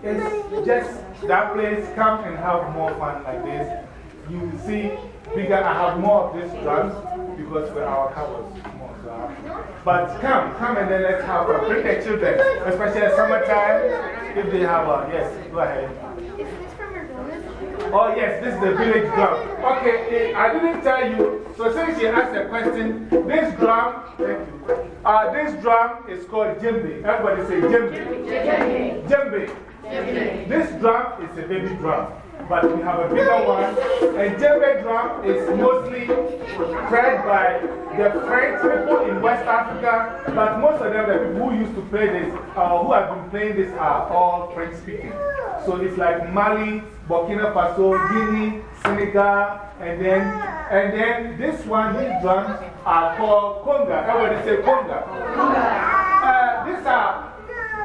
S1: It's just that place. Come and have more fun like this. You see bigger. I have more of these drums because for our covers. More, so but come, come and then let's have a bring the children, especially at summertime. If they have a, yes, go ahead. Is this from your village? Oh, yes, this is the village drum. Okay, eh, I didn't tell you. So, since you asked a question, this drum, thank you. Uh, this drum is called djembe. Everybody say djembe. Djembe. This drum is a baby drum, but we have a bigger one. And djembe drum is mostly bred by the French people in West Africa, but most of them, the people who used to play this, uh, who have been playing this, are all French speaking. So it's like Mali, Burkina Faso, Guinea, Senegal, and then, and then this one, these drums are called conga. Everybody say conga. Uh, these are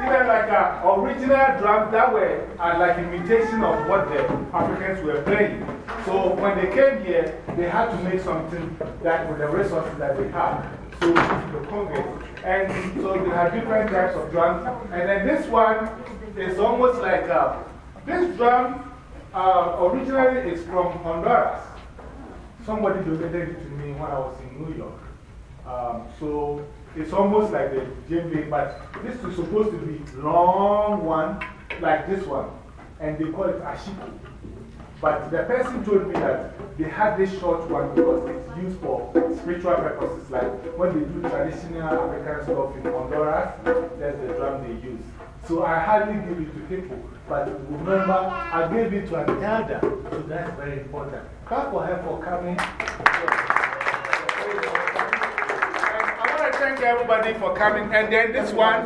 S1: even like a original drums that were uh, like imitation of what the Africans were playing. So when they came here, they had to make something that with the resources that they had. So the congas. And so they have different types of drums. And then this one is almost like a, this drum uh, originally is from Honduras. Somebody donated it to me when I was in New York. Um, so it's almost like the djembe, but this is supposed to be long one, like this one. And they call it ashiko. But the person told me that they had this short one because it's used for spiritual purposes. Like when they do traditional African stuff in Honduras, that's the drum they use. So I hardly give it to people. But remember, I gave it to an elder. So that's very important. Clap for her for coming. Everybody for coming. And then this one,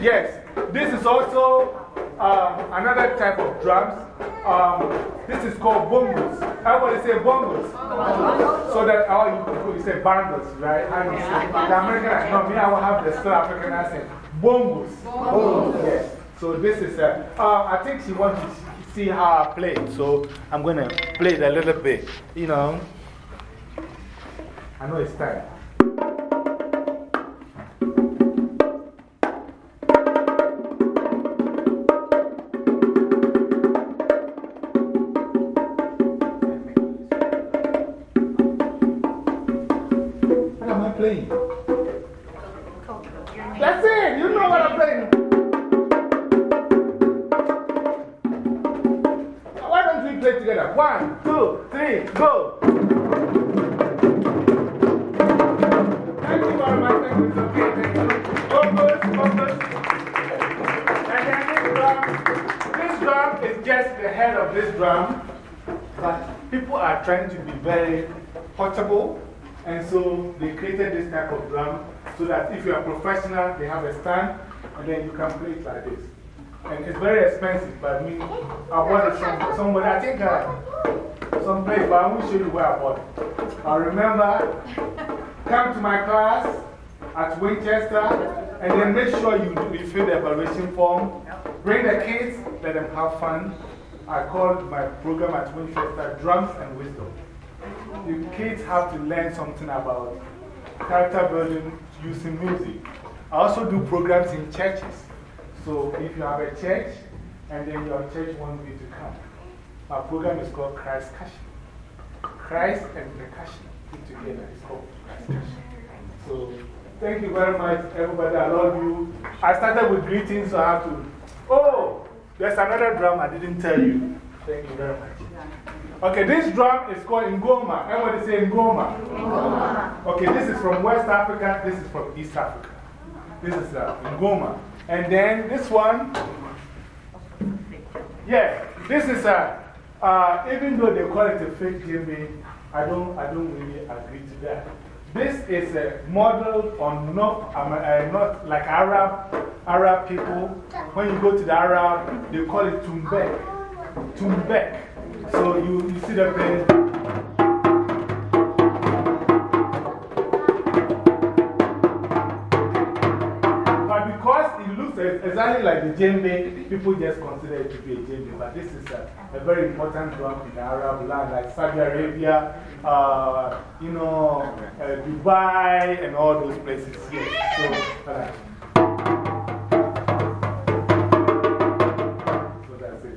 S1: yes, this is also um, another type of drums. Um, this is called bongos. Everybody say bongos. So that, oh, you, you say bangles, right? How do you say? The American, no, me, I will have the still African accent. Bongos. Bongos. Yes. So this is, uh, uh, I think she wants to see how I play. So I'm going to play it a little bit. You know, I know it's time. That if you are professional, they have a stand and then you can play it like this. And it's very expensive, but me, I bought it from somebody, I think uh, some place, but I won't show you where I bought it. I remember come to my class at Winchester and then make sure you, you fill the evaluation form. Bring the kids, let them have fun. I call my program at Winchester Drums and Wisdom. The kids have to learn something about character building using music. I also do programs in churches. So if you have a church and then your church wants me to come, our program is called Christ Cashin. Christ and percussion put together is called Christ Cashin. So thank you very much, everybody. I love you. I started with greetings, so I have to. Oh, there's another drum I didn't tell you. Thank you very much. Okay, this drum is called Ngoma. Everybody say Ngoma. Ngoma. Okay, this is from West Africa, this is from East Africa. This is uh, Ngoma. And then this one, yeah, this is a. Uh, even though they call it a fake djembe, I don't, I don't really agree to that. This is a model on um, uh, not like Arab, Arab people. When you go to the Arab, they call it Tumbek. Tumbek. So you, you see the pen. But because it looks exactly like the djembe, people just consider it to be a djembe. But this is a, a very important drum in the Arab land, like Saudi Arabia, uh, you know, uh, Dubai, and all those places here. So,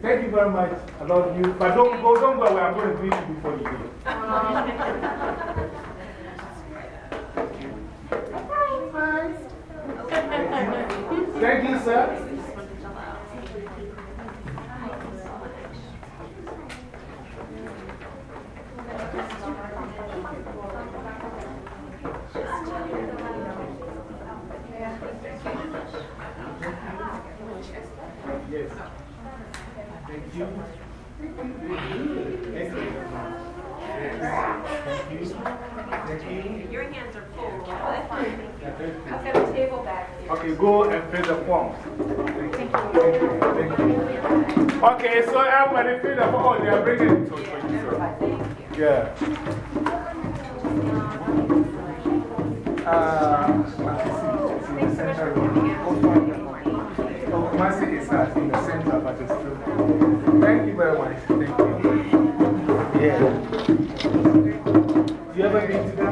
S1: Thank you very much. I love you. But don't go, don't go away. I'm going to greet you before you leave. Thank you, sir. Yes. Thank you. Thank you. Thank you. Thank you.
S3: Your hands are full. That's fine.
S1: Thank you.
S3: I've got a table back here.
S1: Okay, go and fill the form. Thank you. Thank you. Thank you. Okay, so everybody fill the form. Oh, they are bringing it to you. sir. Yeah. Uh, Kumasi is in the center room. Oh, Kumasi is uh, in the center, but it's still. Thank you very much. Thank you. Yeah. You ever been to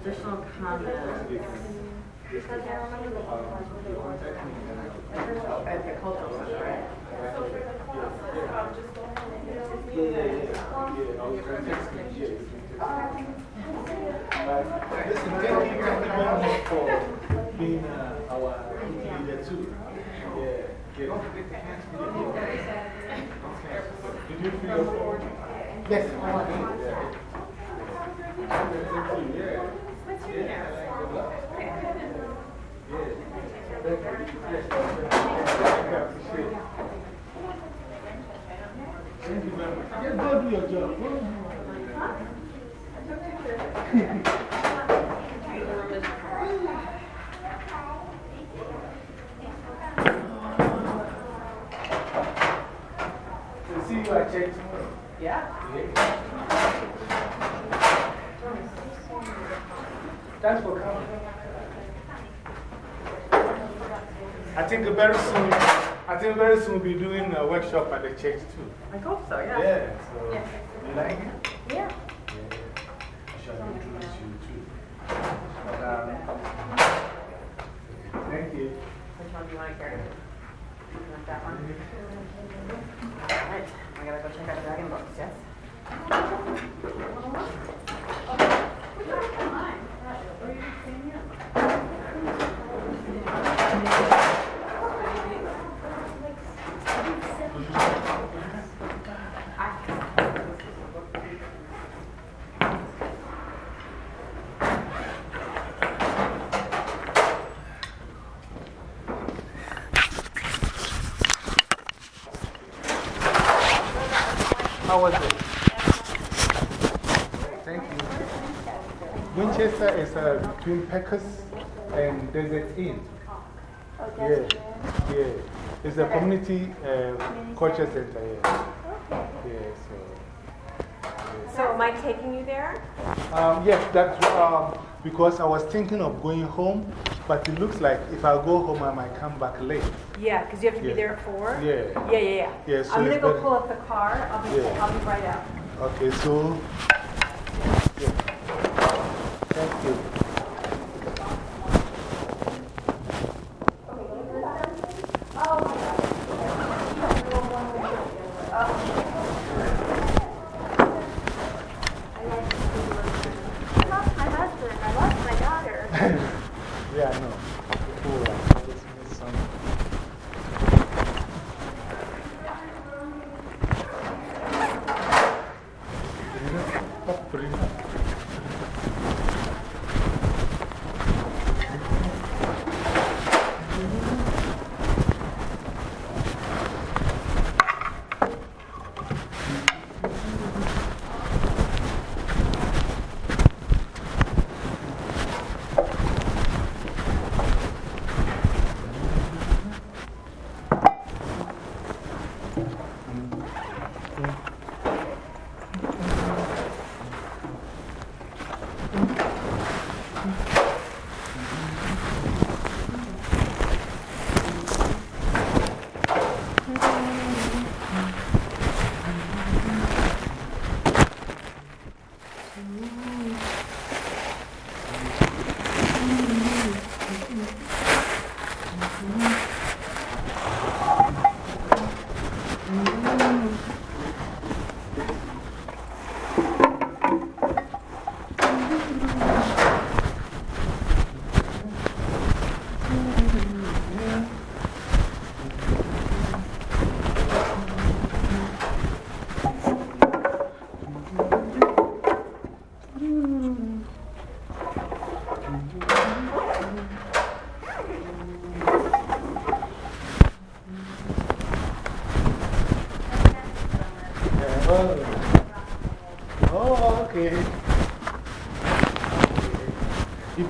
S3: Additional comments.
S4: Because I remember the one where they were.
S3: At the cultural center, right?
S1: Yeah, yeah, yeah. Yeah, I was going to text you. Yeah, you can text me. But listen, thank you, thank you very much for being our community leader too. Yeah, yeah. Did you feel your Yes, I want it. Yeah. Thank you, yeah. You. Yes. Much. Yeah, go do your job. Go do your job. So see you at church tomorrow.
S3: Yeah.
S1: Thanks for coming. I think very soon, I think very soon we'll be doing a workshop at the church too.
S3: I hope so, yeah.
S1: Yeah, so you like it?
S4: Yeah.
S1: Yeah. I shall introduce you too. But, um, thank you.
S3: Which one do you want to carry? You want that one? Alright, I gotta go check out the dragon books, yes?
S1: How was it? Thank you. Winchester is uh, between Pecos and Desert Inn.
S4: Oh,
S1: Yeah, yeah. It's a community uh, culture center, yeah. Yeah, so.
S5: So am I taking you there?
S1: Um, yes, that's um, because I was thinking of going home, but it looks like if I go home, I might come back late.
S5: Yeah, because you have to
S1: Yeah.
S5: be there at four?
S1: Yeah.
S5: Yeah, yeah, yeah.
S1: Yeah, so
S5: I'm going to go pull up the car. I'll be, I'll be right out.
S1: Okay, so. Thank you.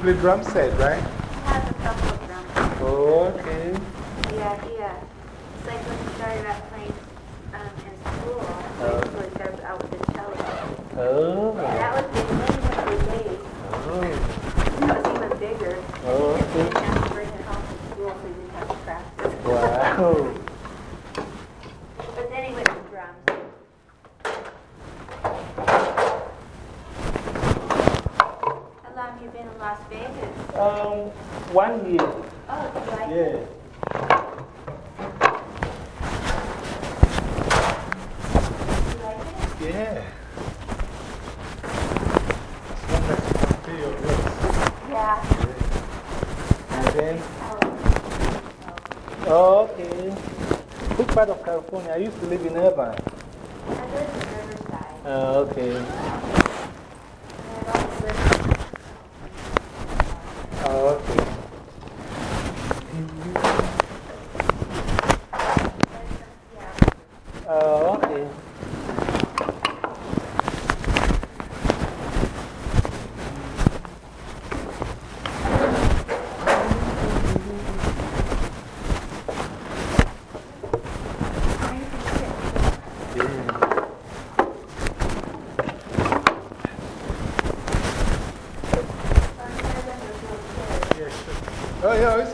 S1: Play drum set, right? Part of California? I used to live in Irvine.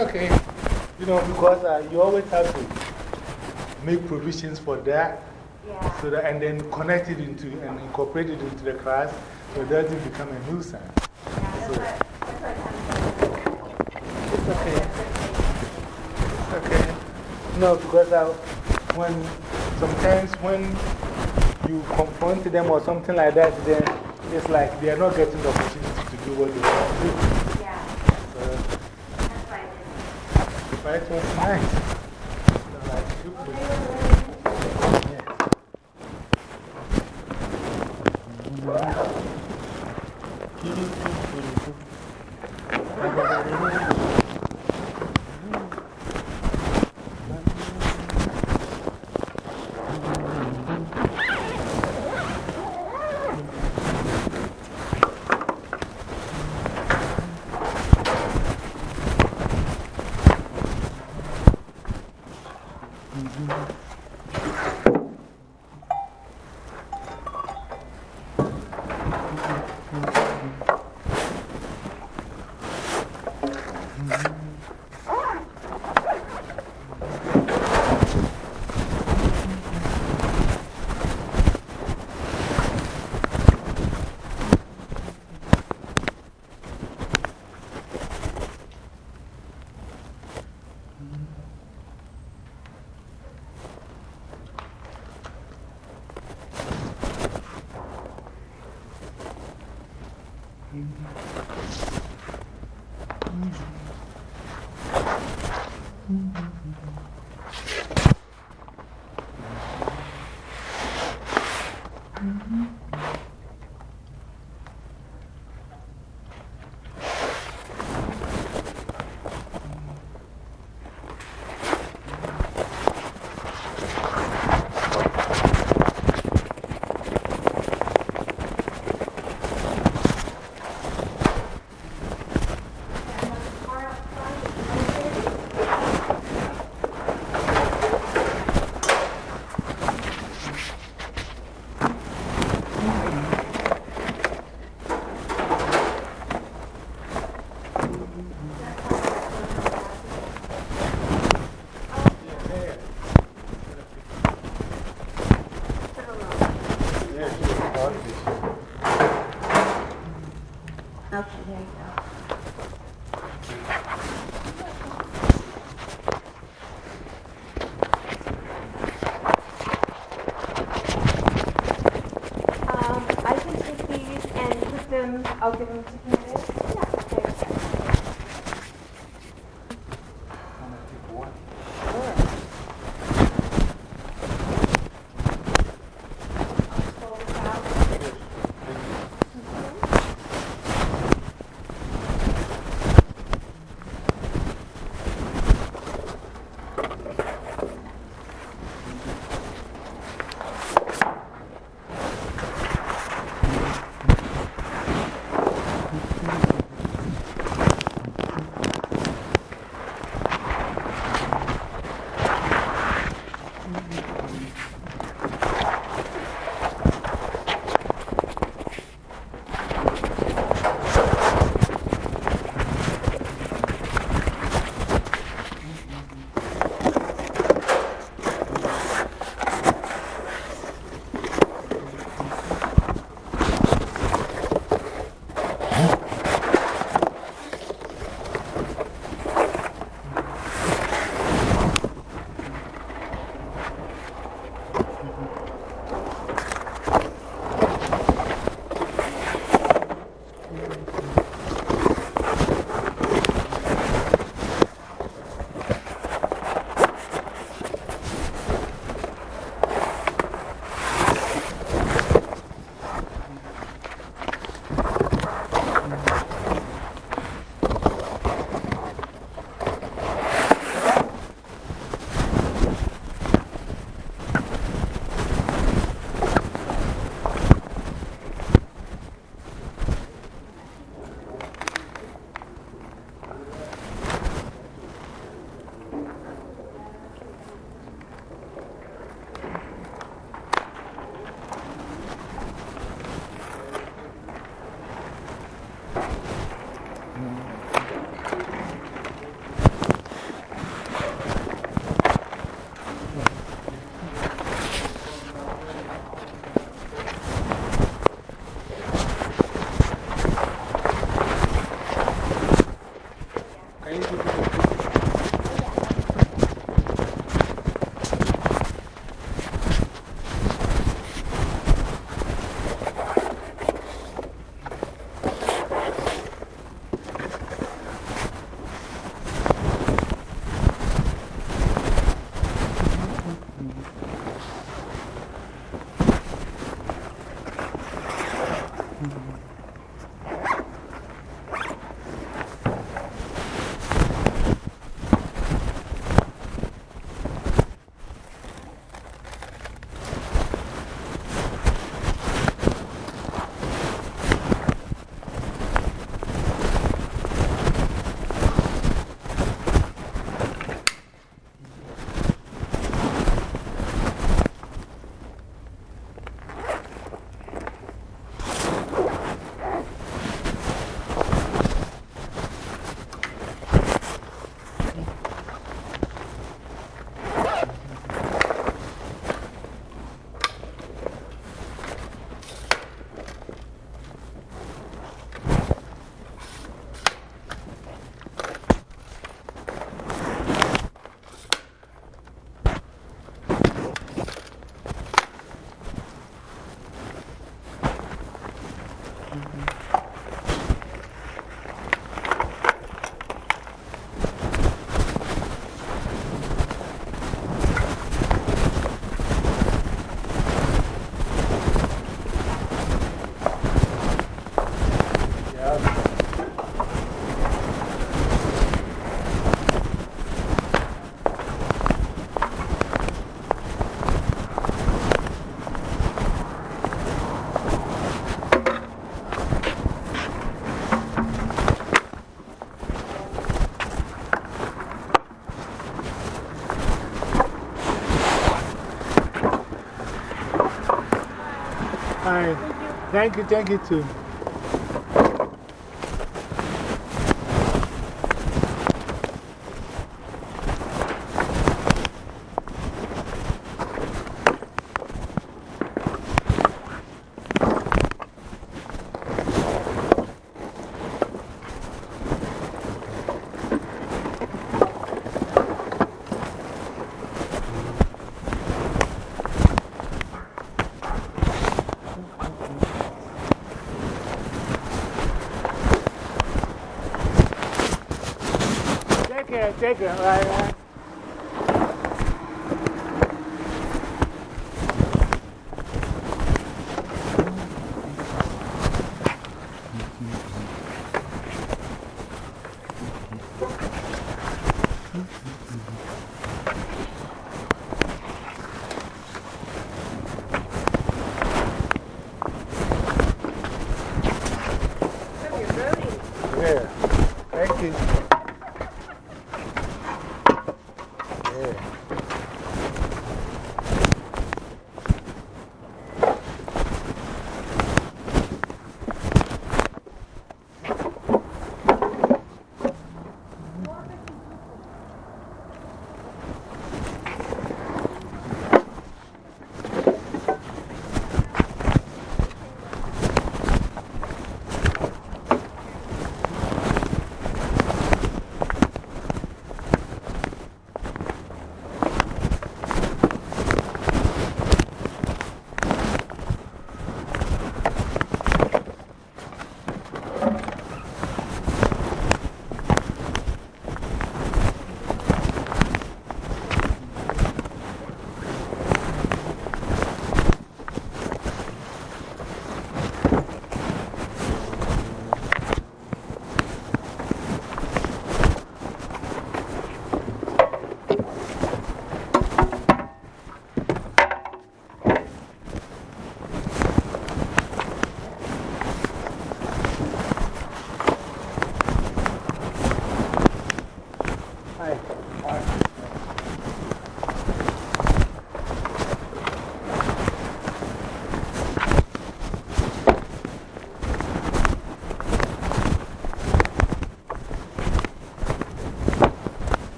S1: Okay. You know, because uh, you always have to make provisions for that.
S4: Yeah.
S1: So that, and then connect it into and incorporate it into the class so it doesn't become a nuisance.
S4: Yeah, that's what, that's what I'm
S1: It's okay. It's okay. No, because I, when sometimes when you confront them or something like that, then it's like they are not getting the opportunity to do what they want to do.
S5: Put them,
S1: Thank you, thank you too. Take care, take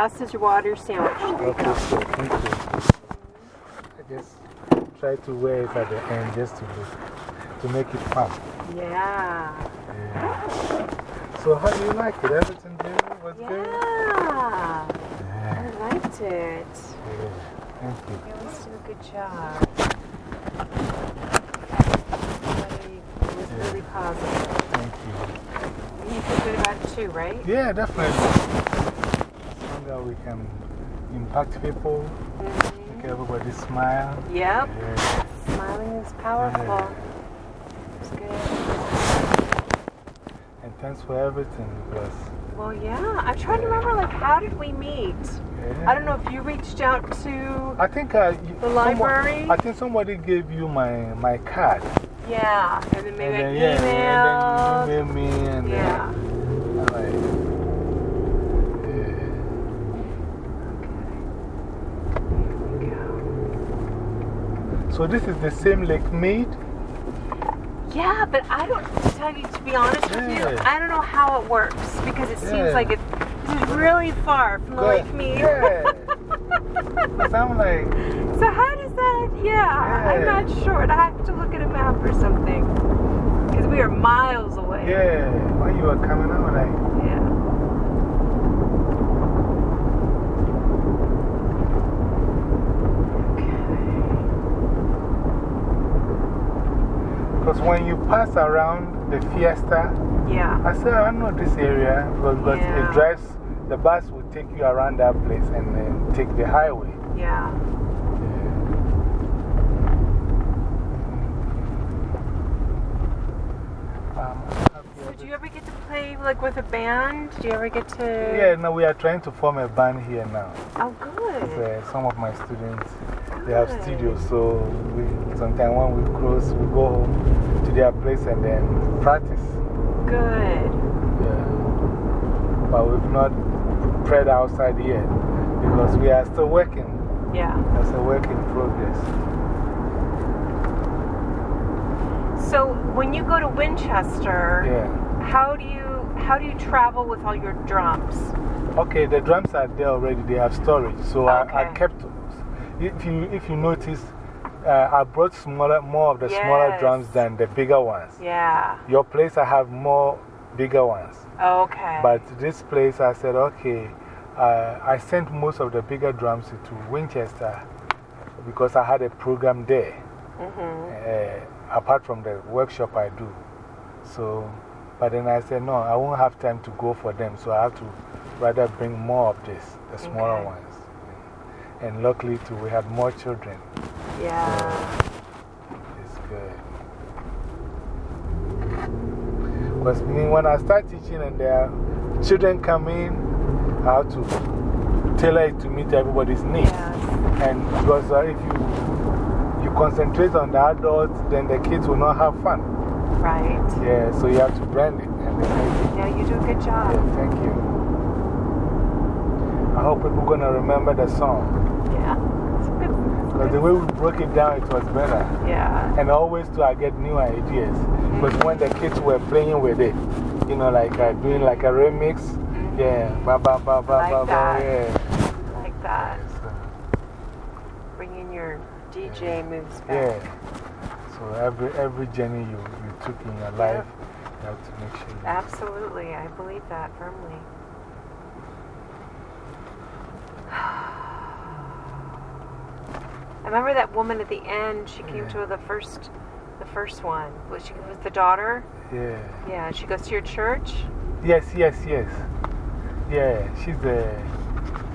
S3: glasses, water, sandwich.
S1: Okay, so thank you. I just try to wear it at the end just to, to make it fun.
S3: Yeah.
S1: Yeah. So, how do you like it? Everything good? Was good?
S3: Yeah.
S1: Yeah.
S3: I liked it.
S1: yeah. Thank you.
S3: You always do a good job. Was really positive.
S1: Thank you.
S3: You feel good about it too, right?
S1: Yeah, definitely. As long as we can impact people, make everybody smile.
S3: Yep.
S1: Yeah.
S3: Smiling is powerful. It's good.
S1: And thanks for everything because
S3: Well, yeah. I'm trying to remember, like, how did we meet? I don't know if you reached out to.
S1: I think uh, you-
S3: The
S1: someone-
S3: library?
S1: I think somebody gave you my, my card.
S3: Yeah. And then maybe
S1: and
S3: I
S1: then, yeah,
S3: emailed.
S1: and then you emailed me. And
S3: Yeah.
S1: Then, like, yeah. So, this is the same Lake Mead?
S3: Yeah, but I don't, to tell you, to be honest with you, I don't know how it works because it
S1: Yeah.
S3: seems like it, it's really far from the Lake Mead.
S1: Yeah. Because I'm like,
S3: So, how does that, yeah, I'm not sure. I have to look at a map or something. Because we are miles away.
S1: yeah, when you were coming out, like,
S3: Yeah.
S1: Because when you pass around the Fiesta,
S3: Yeah.
S1: I said, I know this area
S3: Yeah.
S1: it drives, the bus will take you around that place and then take the highway.
S3: Yeah.
S1: Um,
S3: So, do you ever get to play like with a band? Do you ever get to?
S1: yeah, no, we are trying to form a band here now.
S3: Oh, good.
S1: Uh, some of my students, they have studios, so we, sometimes when we close, we go home to their place and then practice.
S3: Good.
S1: Yeah. But we've not spread outside yet because we are still working.
S3: Yeah.
S1: That's a work in progress.
S3: So, when you go to Winchester,
S1: Yeah.
S3: How do you how do you travel with all your drums?
S1: Okay, the drums are there already, they have storage. So I, I kept, if you, if you notice, uh, I brought smaller, more of the smaller drums than the bigger ones.
S3: Yeah.
S1: Your place, I have more bigger ones.
S3: Okay.
S1: But this place, I said, okay, uh, I sent most of the bigger drums to Winchester because I had a program there,
S3: -hmm.
S1: uh, apart from the workshop I do. So, but then I said, no, I won't have time to go for them, so I have to rather bring more of this, the smaller
S3: Okay.
S1: ones. And luckily, too, we had more children.
S3: Yeah.
S1: It's good. Because me, when I start teaching and there are children come in, I have to tailor it to meet everybody's needs.
S3: Yes.
S1: And because uh, if you, you concentrate on the adults, then the kids will not have fun.
S3: Right.
S1: Yeah, so you have to brand it. And then make it.
S3: Yeah, you do a good job.
S1: Yeah, thank you. I hope people are going to remember the song.
S3: Yeah. It's a good.
S1: Because the way we broke it down, it was better.
S3: Yeah.
S1: And always too, I get new ideas. Because when the kids were playing with it, you know, like uh, doing like a remix, yeah, ba ba ba ba
S3: Like
S1: ba ba,
S3: that.
S1: yeah.
S3: Like that.
S1: So,
S3: Bring in your DJ moves back.
S1: yeah. So every, every journey you, you took in your life, you have to make sure you.
S3: Absolutely. I believe that firmly. I remember that woman at the end, she came to the first, the first one. Was she was the daughter?
S1: Yeah.
S3: Yeah, she goes to your church?
S1: Yes, yes, yes. Yeah, she's the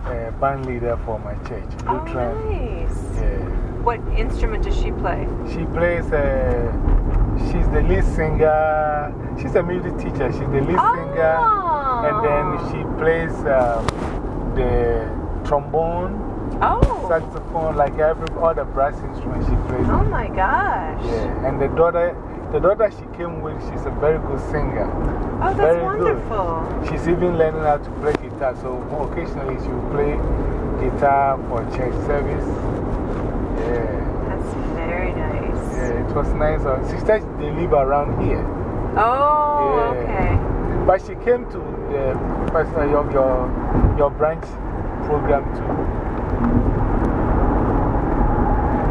S1: uh, band leader for my church,
S3: Oh, nice.
S1: Yeah.
S3: What instrument does she play?
S1: She plays, uh, she's the lead singer. She's a music teacher. She's the lead singer. And then
S3: Oh.
S1: she plays um, the trombone
S3: Oh.
S1: saxophone, like every other brass instrument she plays.
S3: Oh my gosh.
S1: Yeah, and the daughter, the daughter she came with, she's a very good singer.
S3: Oh, that's
S1: very
S3: wonderful.
S1: Good. She's even learning how to play guitar, so occasionally she will play guitar for church service. Yeah.
S3: That's very nice.
S1: Yeah, it was nice. Uh, She said they live around here.
S3: Oh,
S1: Yeah.
S3: okay.
S1: But she came to the first, uh, your, your, your branch program too.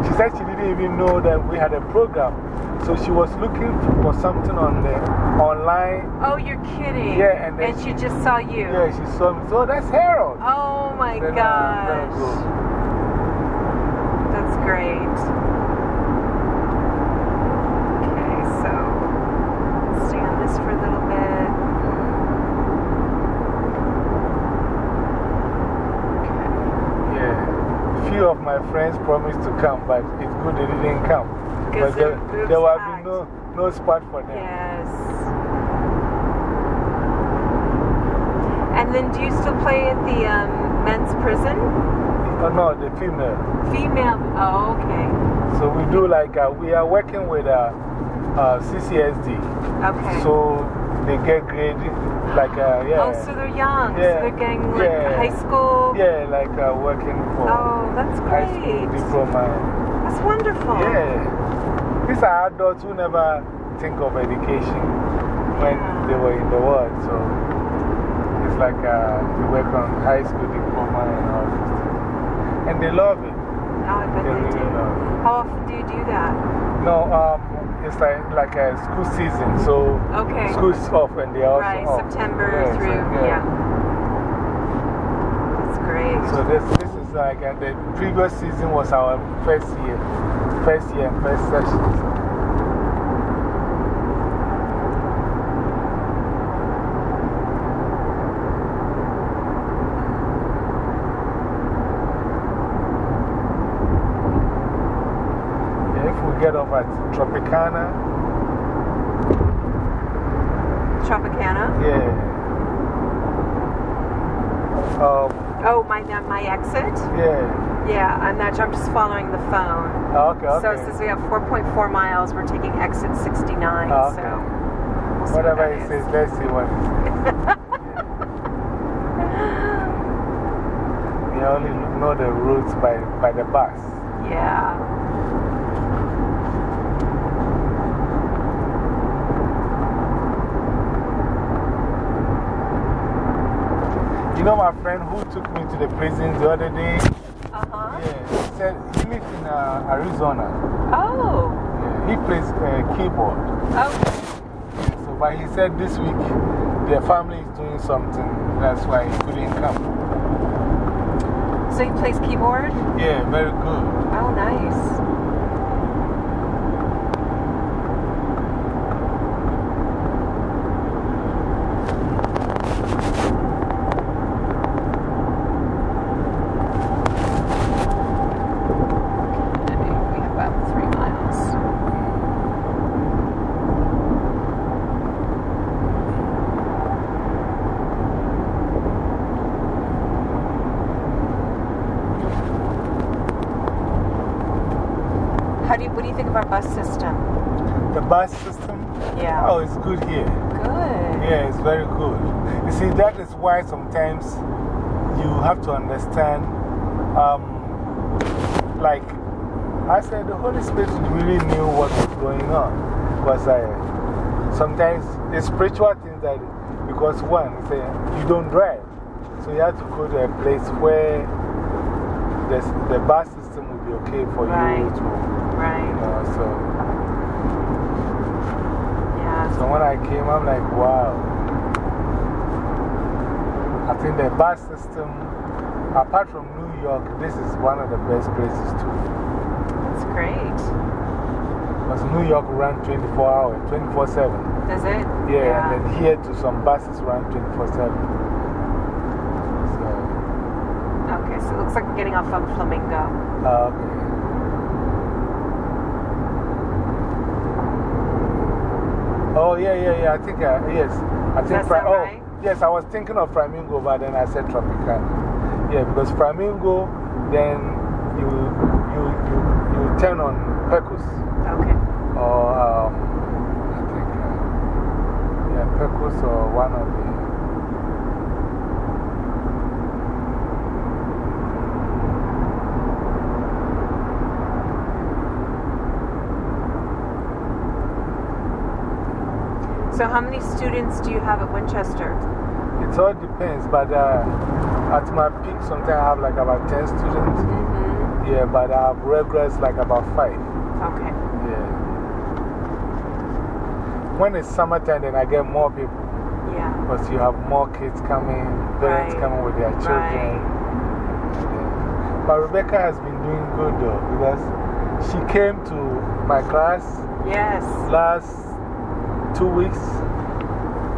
S1: She said she didn't even know that we had a program. So she was looking for something on the online.
S3: Oh, you're kidding.
S1: Yeah, and then
S3: she just saw you.
S1: Yeah, she saw me. So that's Harold.
S3: Oh my gosh. Great. Okay, so stay on this for a little bit. Okay.
S1: Yeah. Few of my friends promised to come, but it's good they didn't come.
S3: Because
S1: there, there will be no, no spot for them.
S3: Yes. And then do you still play at the um, men's prison?
S1: Oh, no, the female.
S3: Female. Oh, okay.
S1: So we do like, uh, we are working with uh, uh, CCSD.
S3: Okay.
S1: So they get grade, like, uh, yeah.
S3: Oh, so they're young.
S1: Yeah.
S3: So they're getting like
S1: Yeah.
S3: high school.
S1: Yeah, like uh, working for
S3: Oh, that's great.
S1: high school diploma.
S3: That's wonderful.
S1: Yeah. These are adults who never think of education when
S3: Yeah.
S1: they were in the world. So it's like uh, they work on high school diploma and all. And they love it.
S3: Oh, I bet
S1: They
S3: they
S1: really
S3: do.
S1: love it.
S3: How often do you do that?
S1: No, um, it's like, like a school season. So
S3: Okay.
S1: school's off and they're also
S3: Right,
S1: off.
S3: September
S1: Yeah, so-
S3: through, yeah. That's great.
S1: So this, this is like uh, the previous season was our first year, first year and first session. So. Yeah, if we get off at Tropicana,
S3: Tropicana?
S1: yeah. Um,
S3: Oh, my, uh, my exit?
S1: yeah.
S3: Yeah, I'm not sure. I'm just following the phone.
S1: Oh, okay, okay.
S3: So it says we have 4.4 miles. We're taking exit 69.
S1: Oh, okay.
S3: So we'll what
S1: Whatever
S3: that
S1: it
S3: is.
S1: says, let's see what it says. We only know the routes by, by the bus.
S3: Yeah.
S1: Know my friend who took me to the prison the other day?
S3: Uh huh.
S1: Yeah, he said he lives in uh, Arizona.
S3: Oh.
S1: Yeah, he plays uh, keyboard.
S3: Okay.
S1: So, but he said this week their family is doing something. That's why he couldn't come.
S3: So he plays keyboard?
S1: Yeah, very good.
S3: Oh, nice. We have about three miles. How do you, what do you think of our bus system?
S1: The bus system?
S3: Yeah.
S1: Oh, it's good here.
S3: Good.
S1: Yeah, it's very good. You see, that is why sometimes you have to understand. Um, like, I said, the Holy Spirit really knew what was going on. Because I, sometimes the spiritual things that, because one, say, you don't drive. So you have to go to a place where the, the bus system will be okay for
S3: Right.
S1: you to, you
S3: Right.
S1: know, so.
S3: Yeah.
S1: So when I came, I'm like, wow. I think the bus system, apart from New York, this is one of the best places too.
S3: Great.
S1: Because New York run 24 hours, 24 7.
S3: Does it?
S1: Yeah, and then here to some buses run 24 7. So,
S3: Okay, so it looks like we're getting off on Flamingo.
S1: uh, okay. Oh, yeah, yeah, yeah. I think, uh, yes. I think, Fra- oh,
S3: right?
S1: yes, I was thinking of Flamingo, but then I said Tropicana. Yeah, because Flamingo, then you turn on Pecos.
S3: Okay.
S1: Or, um, I think, uh, yeah, Pecos or one of the.
S3: So, how many students do you have at Winchester?
S1: It all depends, but uh, at my peak, sometimes I have like about 10 students.
S3: -hmm.
S1: Yeah, but I have regulars like about five.
S3: Okay.
S1: Yeah. When it's summertime, then I get more people.
S3: Yeah.
S1: Because you have more kids coming, parents
S3: Right.
S1: coming with their children.
S3: Right.
S1: Yeah. But Rebecca has been doing good though, because she came to my class
S3: Yes.
S1: last two weeks,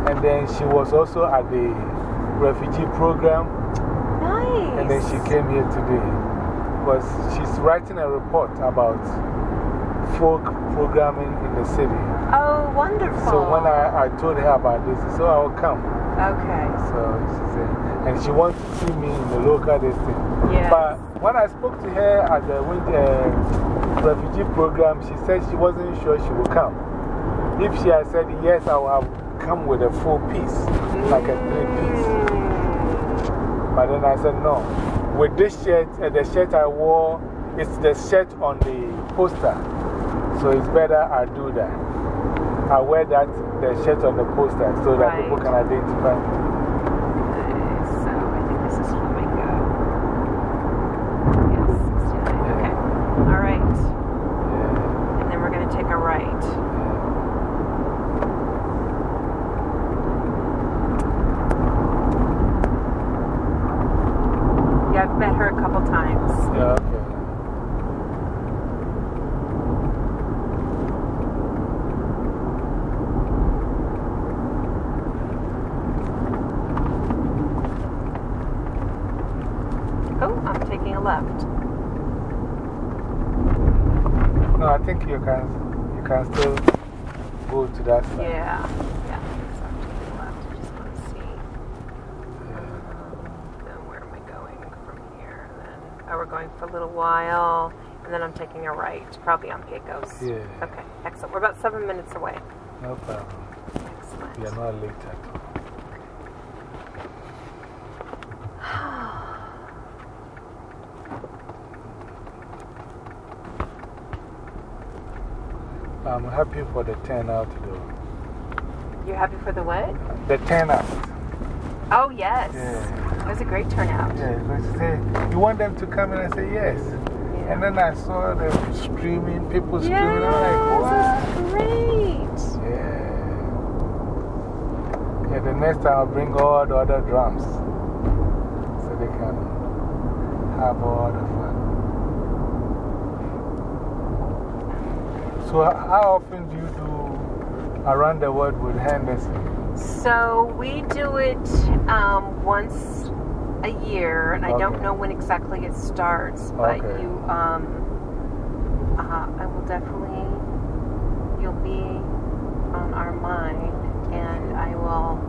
S1: and then she was also at the refugee program,
S3: Nice.
S1: and then she came here today. Because she's writing a report about folk programming in the city.
S3: Oh, wonderful.
S1: So when I, I told her about this, she said, oh, I'll come.
S3: Okay.
S1: So she said, and she wants to see me in the local district.
S3: Yes.
S1: But when I spoke to her at the winter refugee program, she said she wasn't sure she would come. If she had said yes, I would have come with a full piece, like a three piece.
S3: Mm.
S1: But then I said no. With this shirt, uh, the shirt I wore, it's the shirt on the poster. So it's better I do that. I wear that, the shirt on the poster, so that
S3: Right.
S1: people can identify me.
S3: Nice. So, I think this is Flamingo. Yes, 69. Okay. All right.
S1: Yeah.
S3: And then we're going to take a right. Yeah, I've met her a couple times.
S1: Yeah, okay.
S3: Oh, I'm taking a left.
S1: No, I think you can, you can still go to that side.
S3: Yeah. Yeah. So I'm taking a left. I just want to see. Then where am I going from here? And then, oh, we're going for a little while. And then I'm taking a right, probably on Pecos.
S1: Yeah.
S3: Okay, excellent. We're about seven minutes away.
S1: No problem.
S3: Excellent.
S1: You're not late at all. I'm happy for the turnout though.
S3: You happy for the what?
S1: The turnout.
S3: Oh, yes.
S1: Yeah.
S3: It was a great turnout.
S1: Yeah, you you want them to come in and say yes. And then I saw them screaming, people screaming. I'm like, what?
S3: great.
S1: Yeah. Yeah, the next time I'll bring all the other drums so they can have all the fun. So, how often do you do around the world with Henderson?
S3: So we do it um, once a year, and I don't know when exactly it starts, but
S1: Okay.
S3: you, um, uh, I will definitely, you'll be on our mind, and I will.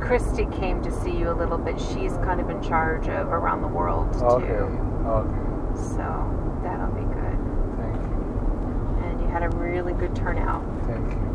S3: Christy came to see you a little bit. She's kind of in charge of around the world too.
S1: Okay, okay.
S3: So that'll be good.
S1: Thank you.
S3: And you had a really good turnout.
S1: Thank you.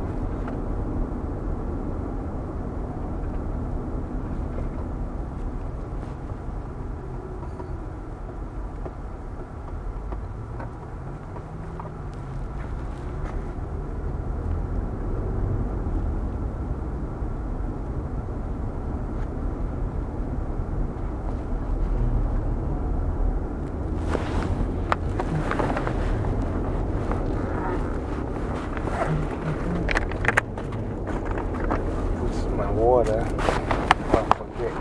S1: Put my water. I forget.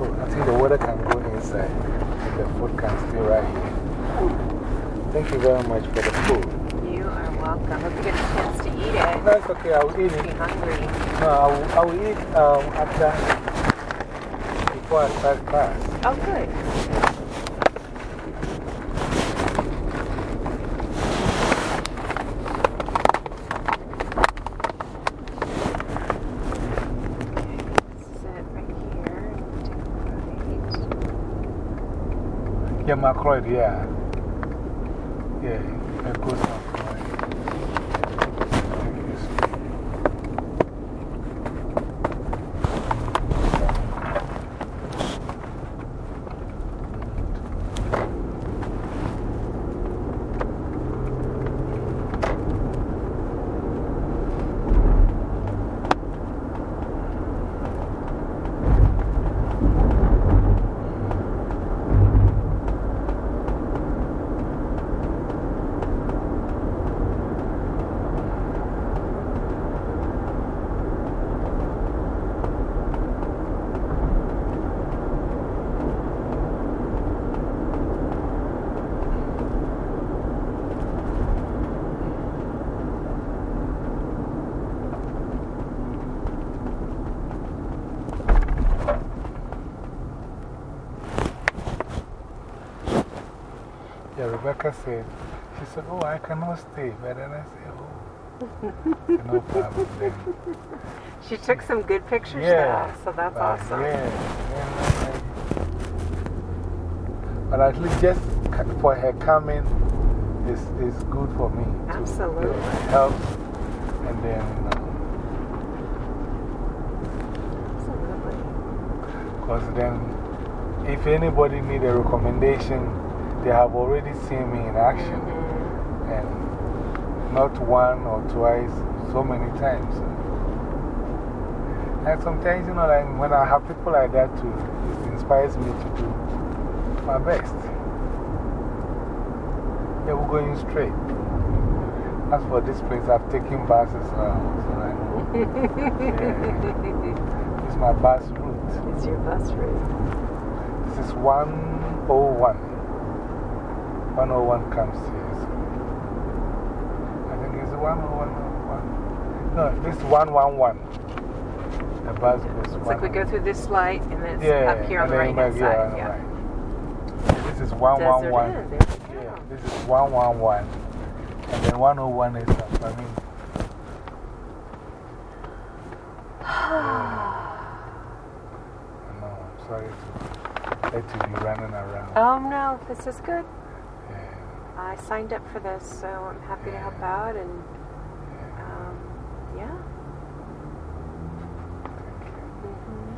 S1: Oh, I think the water can go inside. And the food can stay right here. Thank you very much for the food.
S3: You are welcome. Hope you get a chance to eat it.
S1: That's okay, I will eat it.
S3: Be
S1: it.
S3: hungry.
S1: No, I will, I will eat um, after, before I start class.
S3: Oh, good. Sit right here. Take a right.
S1: Yeah, McLeod, yeah. Yeah, Pecos McLeod. Yeah, Rebecca said, she said, Oh, I cannot stay. But then I said, Oh, no problem. Then,
S3: She took some good pictures
S1: yeah.
S3: though, so that's
S1: but
S3: awesome.
S1: Yeah. but at least just for her coming is, is good for me.
S3: Absolutely.
S1: It helps. And then, you know,
S3: Absolutely.
S1: because then if anybody need a recommendation, they have already seen me in action.
S3: -hmm.
S1: and not one or twice, so many times. And sometimes, you know, like when I have people like that too, it inspires me to do my best. Yeah, we're going straight. As for this place, I've taken buses now, so I know. yeah, it's my bus route.
S3: It's your bus route.
S1: This is 101. 101 comes here. So I think it's 101. No, this is 111. The bus goes
S3: It's like we go through this light and then it's
S1: yeah,
S3: up here on the right hand side. Yeah.
S1: right. This is 111.
S3: Inn, there you
S1: Yeah, this is 111. And then 101 is up. I mean, no, I'm sorry to let you be running around.
S3: Oh no, this is good. I signed up for this, so I'm happy to help out and um, yeah. -hmm.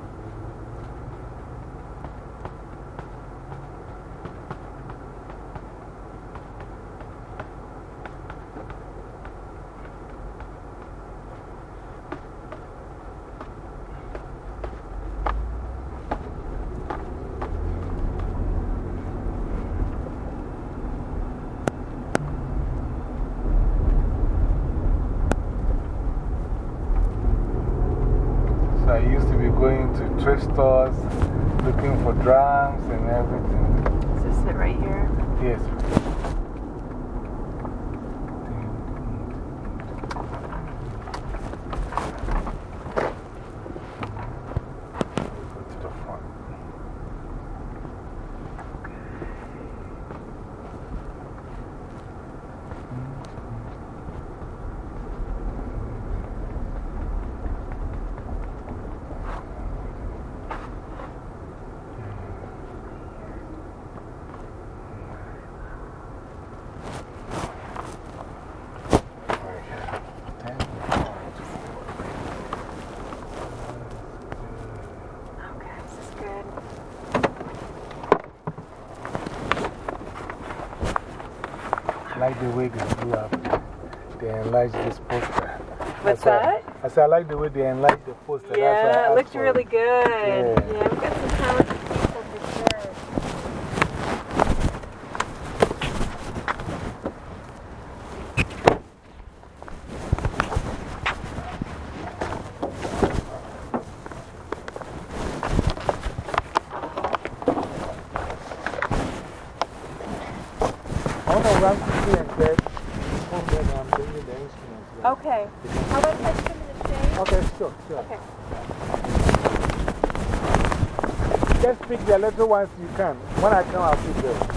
S1: So I used to be going to thrift stores looking for drums and everything.
S3: Is this it right here?
S1: Yes. Go to the front. Right here. Ten cards.
S3: Okay, this is good.
S1: I like the way they do up. They enlarge this poster.
S3: What's
S1: That's why-
S3: that?
S1: I said, I like the way they enlarge the poster. I
S3: Yeah, it looks
S1: for
S3: really good.
S1: Yeah.
S3: Yeah,
S1: the little ones you can. When I come, I'll pick them.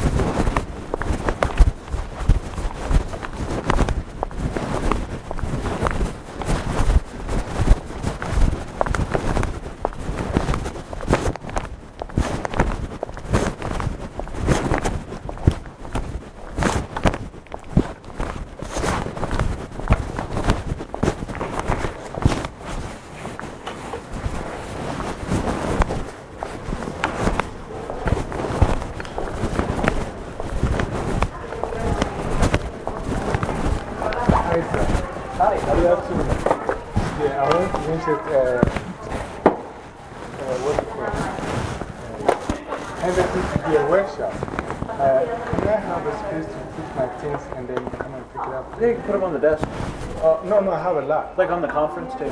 S1: Um,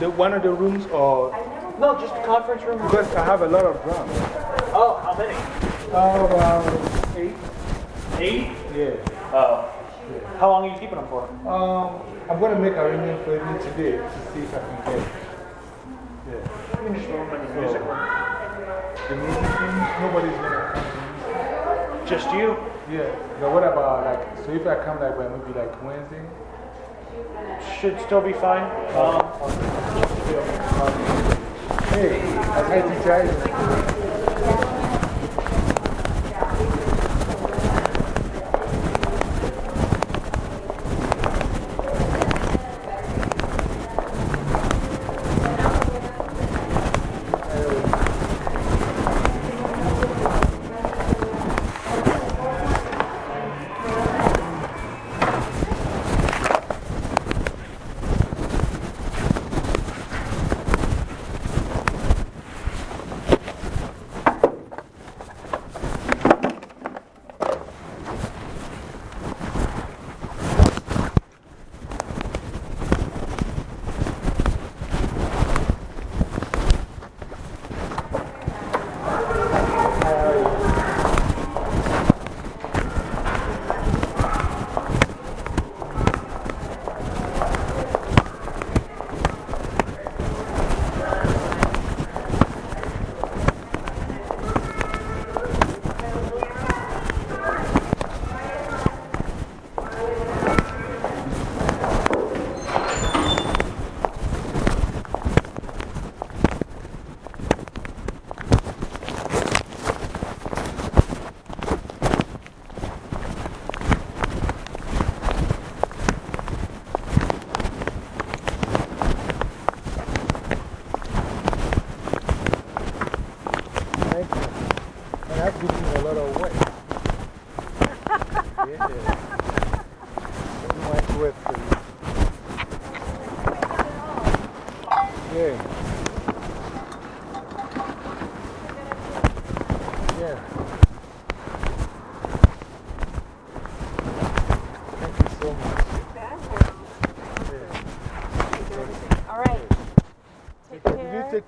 S1: the, one of the rooms, or
S6: No, just the conference room.
S1: because I have a lot of drums.
S6: Oh, how many?
S1: Uh, around eight.
S6: Eight?
S1: Yeah.
S6: Oh. How long are you keeping them for?
S1: Um, I'm going to make arrangement for you today to see if I can get it. Yeah.
S6: Can room in the music room.
S1: The music room, nobody's going to.
S6: Just you?
S1: Yeah. But what about, like, so if I come, like, by maybe like Wednesday?
S6: Should still be fine. Um,
S1: Hey, I tried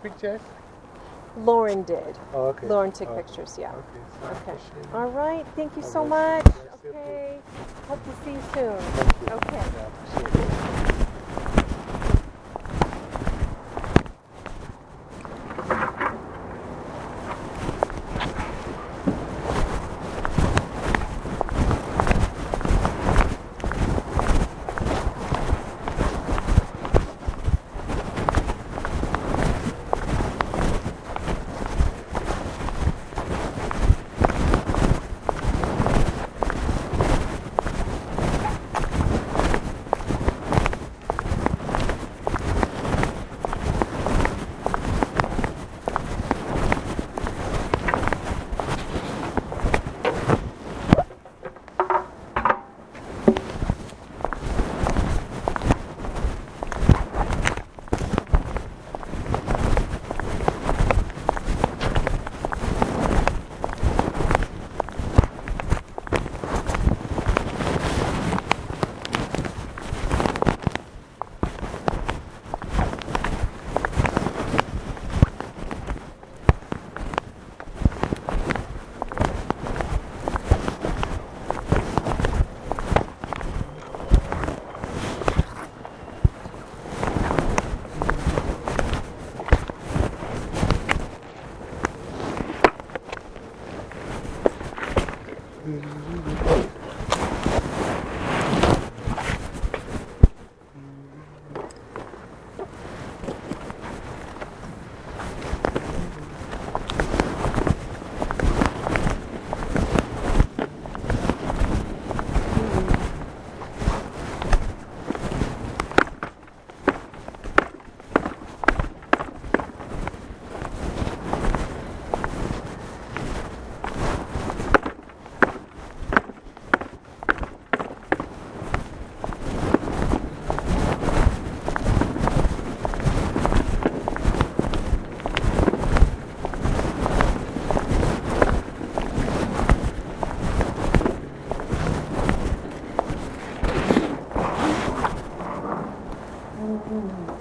S1: Did you
S5: care.
S1: take pictures?
S5: Lauren did.
S1: Oh, okay.
S5: Lauren took
S1: Oh,
S5: pictures, yeah.
S1: Okay.
S5: Okay. All right. Thank you so much.
S1: you. Bless you.
S5: Okay. Hope to see you soon. Okay.
S1: 嗯。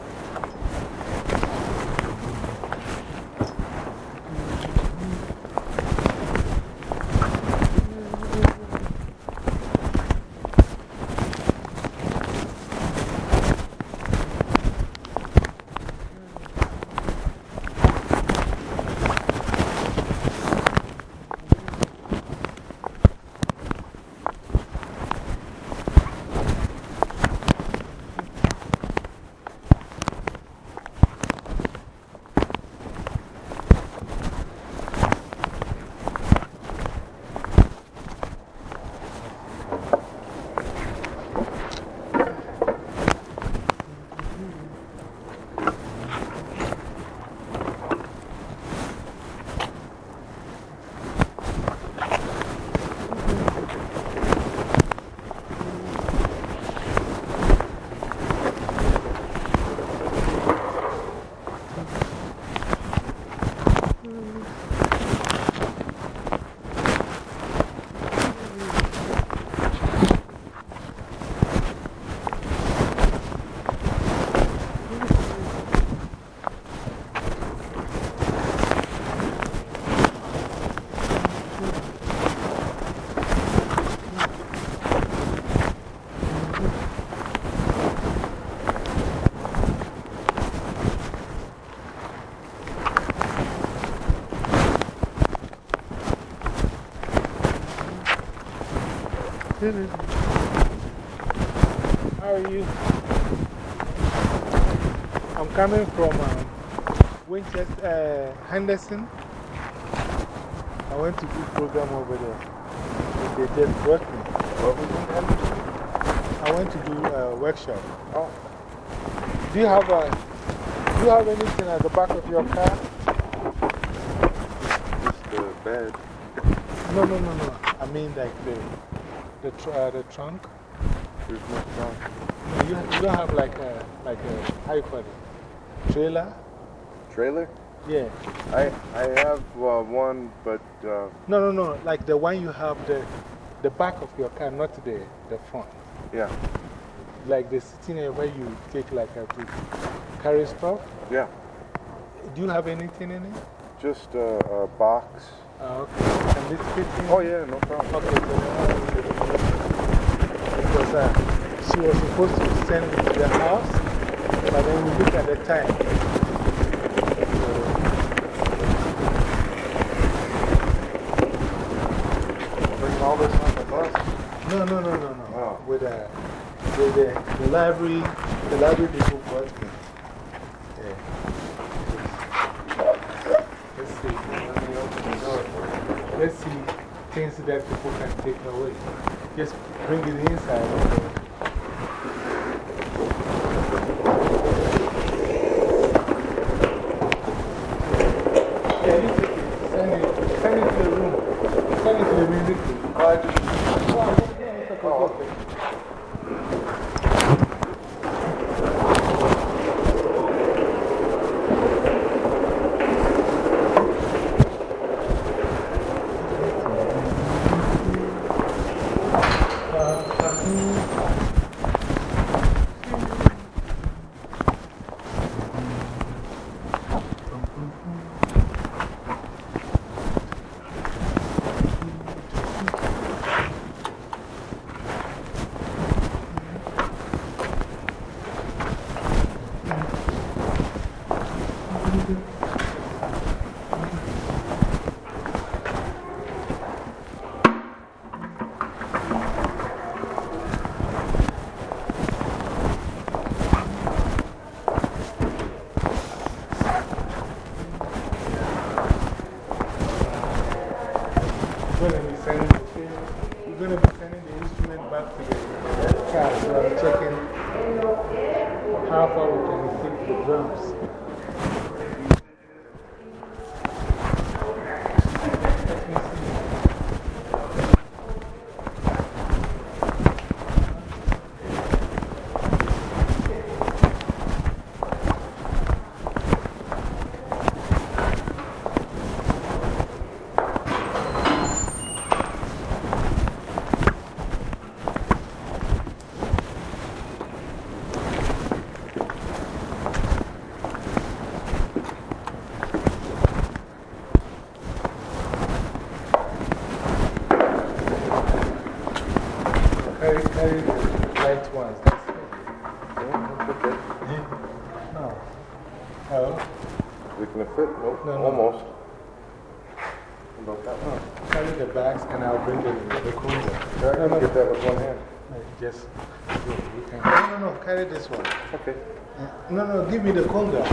S1: How are you? I'm coming from um, Winchester, uh, Henderson. I went to do program over there. They just brought me.
S7: What was in Henderson?
S1: I went to do a workshop.
S7: Oh,
S1: Do you have a, do you have anything at the back of your car?
S7: just the bed.
S1: No, no, no, no. I mean like the, the, tr uh, the trunk.
S7: There's no trunk.
S1: No, you, you don't have like a, like a, how you call it? Trailer?
S7: Trailer?
S1: Yeah.
S7: I, I have uh, one, but uh,
S1: No, no, no. Like the one you have the, the back of your car, not the, the front.
S7: yeah,
S1: Like the sitting area where you take like a to carry stuff.
S7: yeah.
S1: Do you have anything in it?
S7: Just a, a box.
S1: Uh, okay. Can this fit in?
S7: Oh, yeah, no problem.
S1: Okay. so Because uh, she was supposed to send me to the house, but then we look at the time.
S7: Bring all this on the bus.
S1: No, no, no, no, no.
S7: Oh.
S1: With, uh, with the, the library, the library people brought me. Let's see.
S7: Let me open the door for you.
S1: Let's see things that people can take away. Just bring it inside. And I'll bring the, the cooler.
S7: I can get that with one hand.
S1: No, Just, yeah, you can. No, no, no, carry this one.
S7: Okay.
S1: No, no, give me the conga.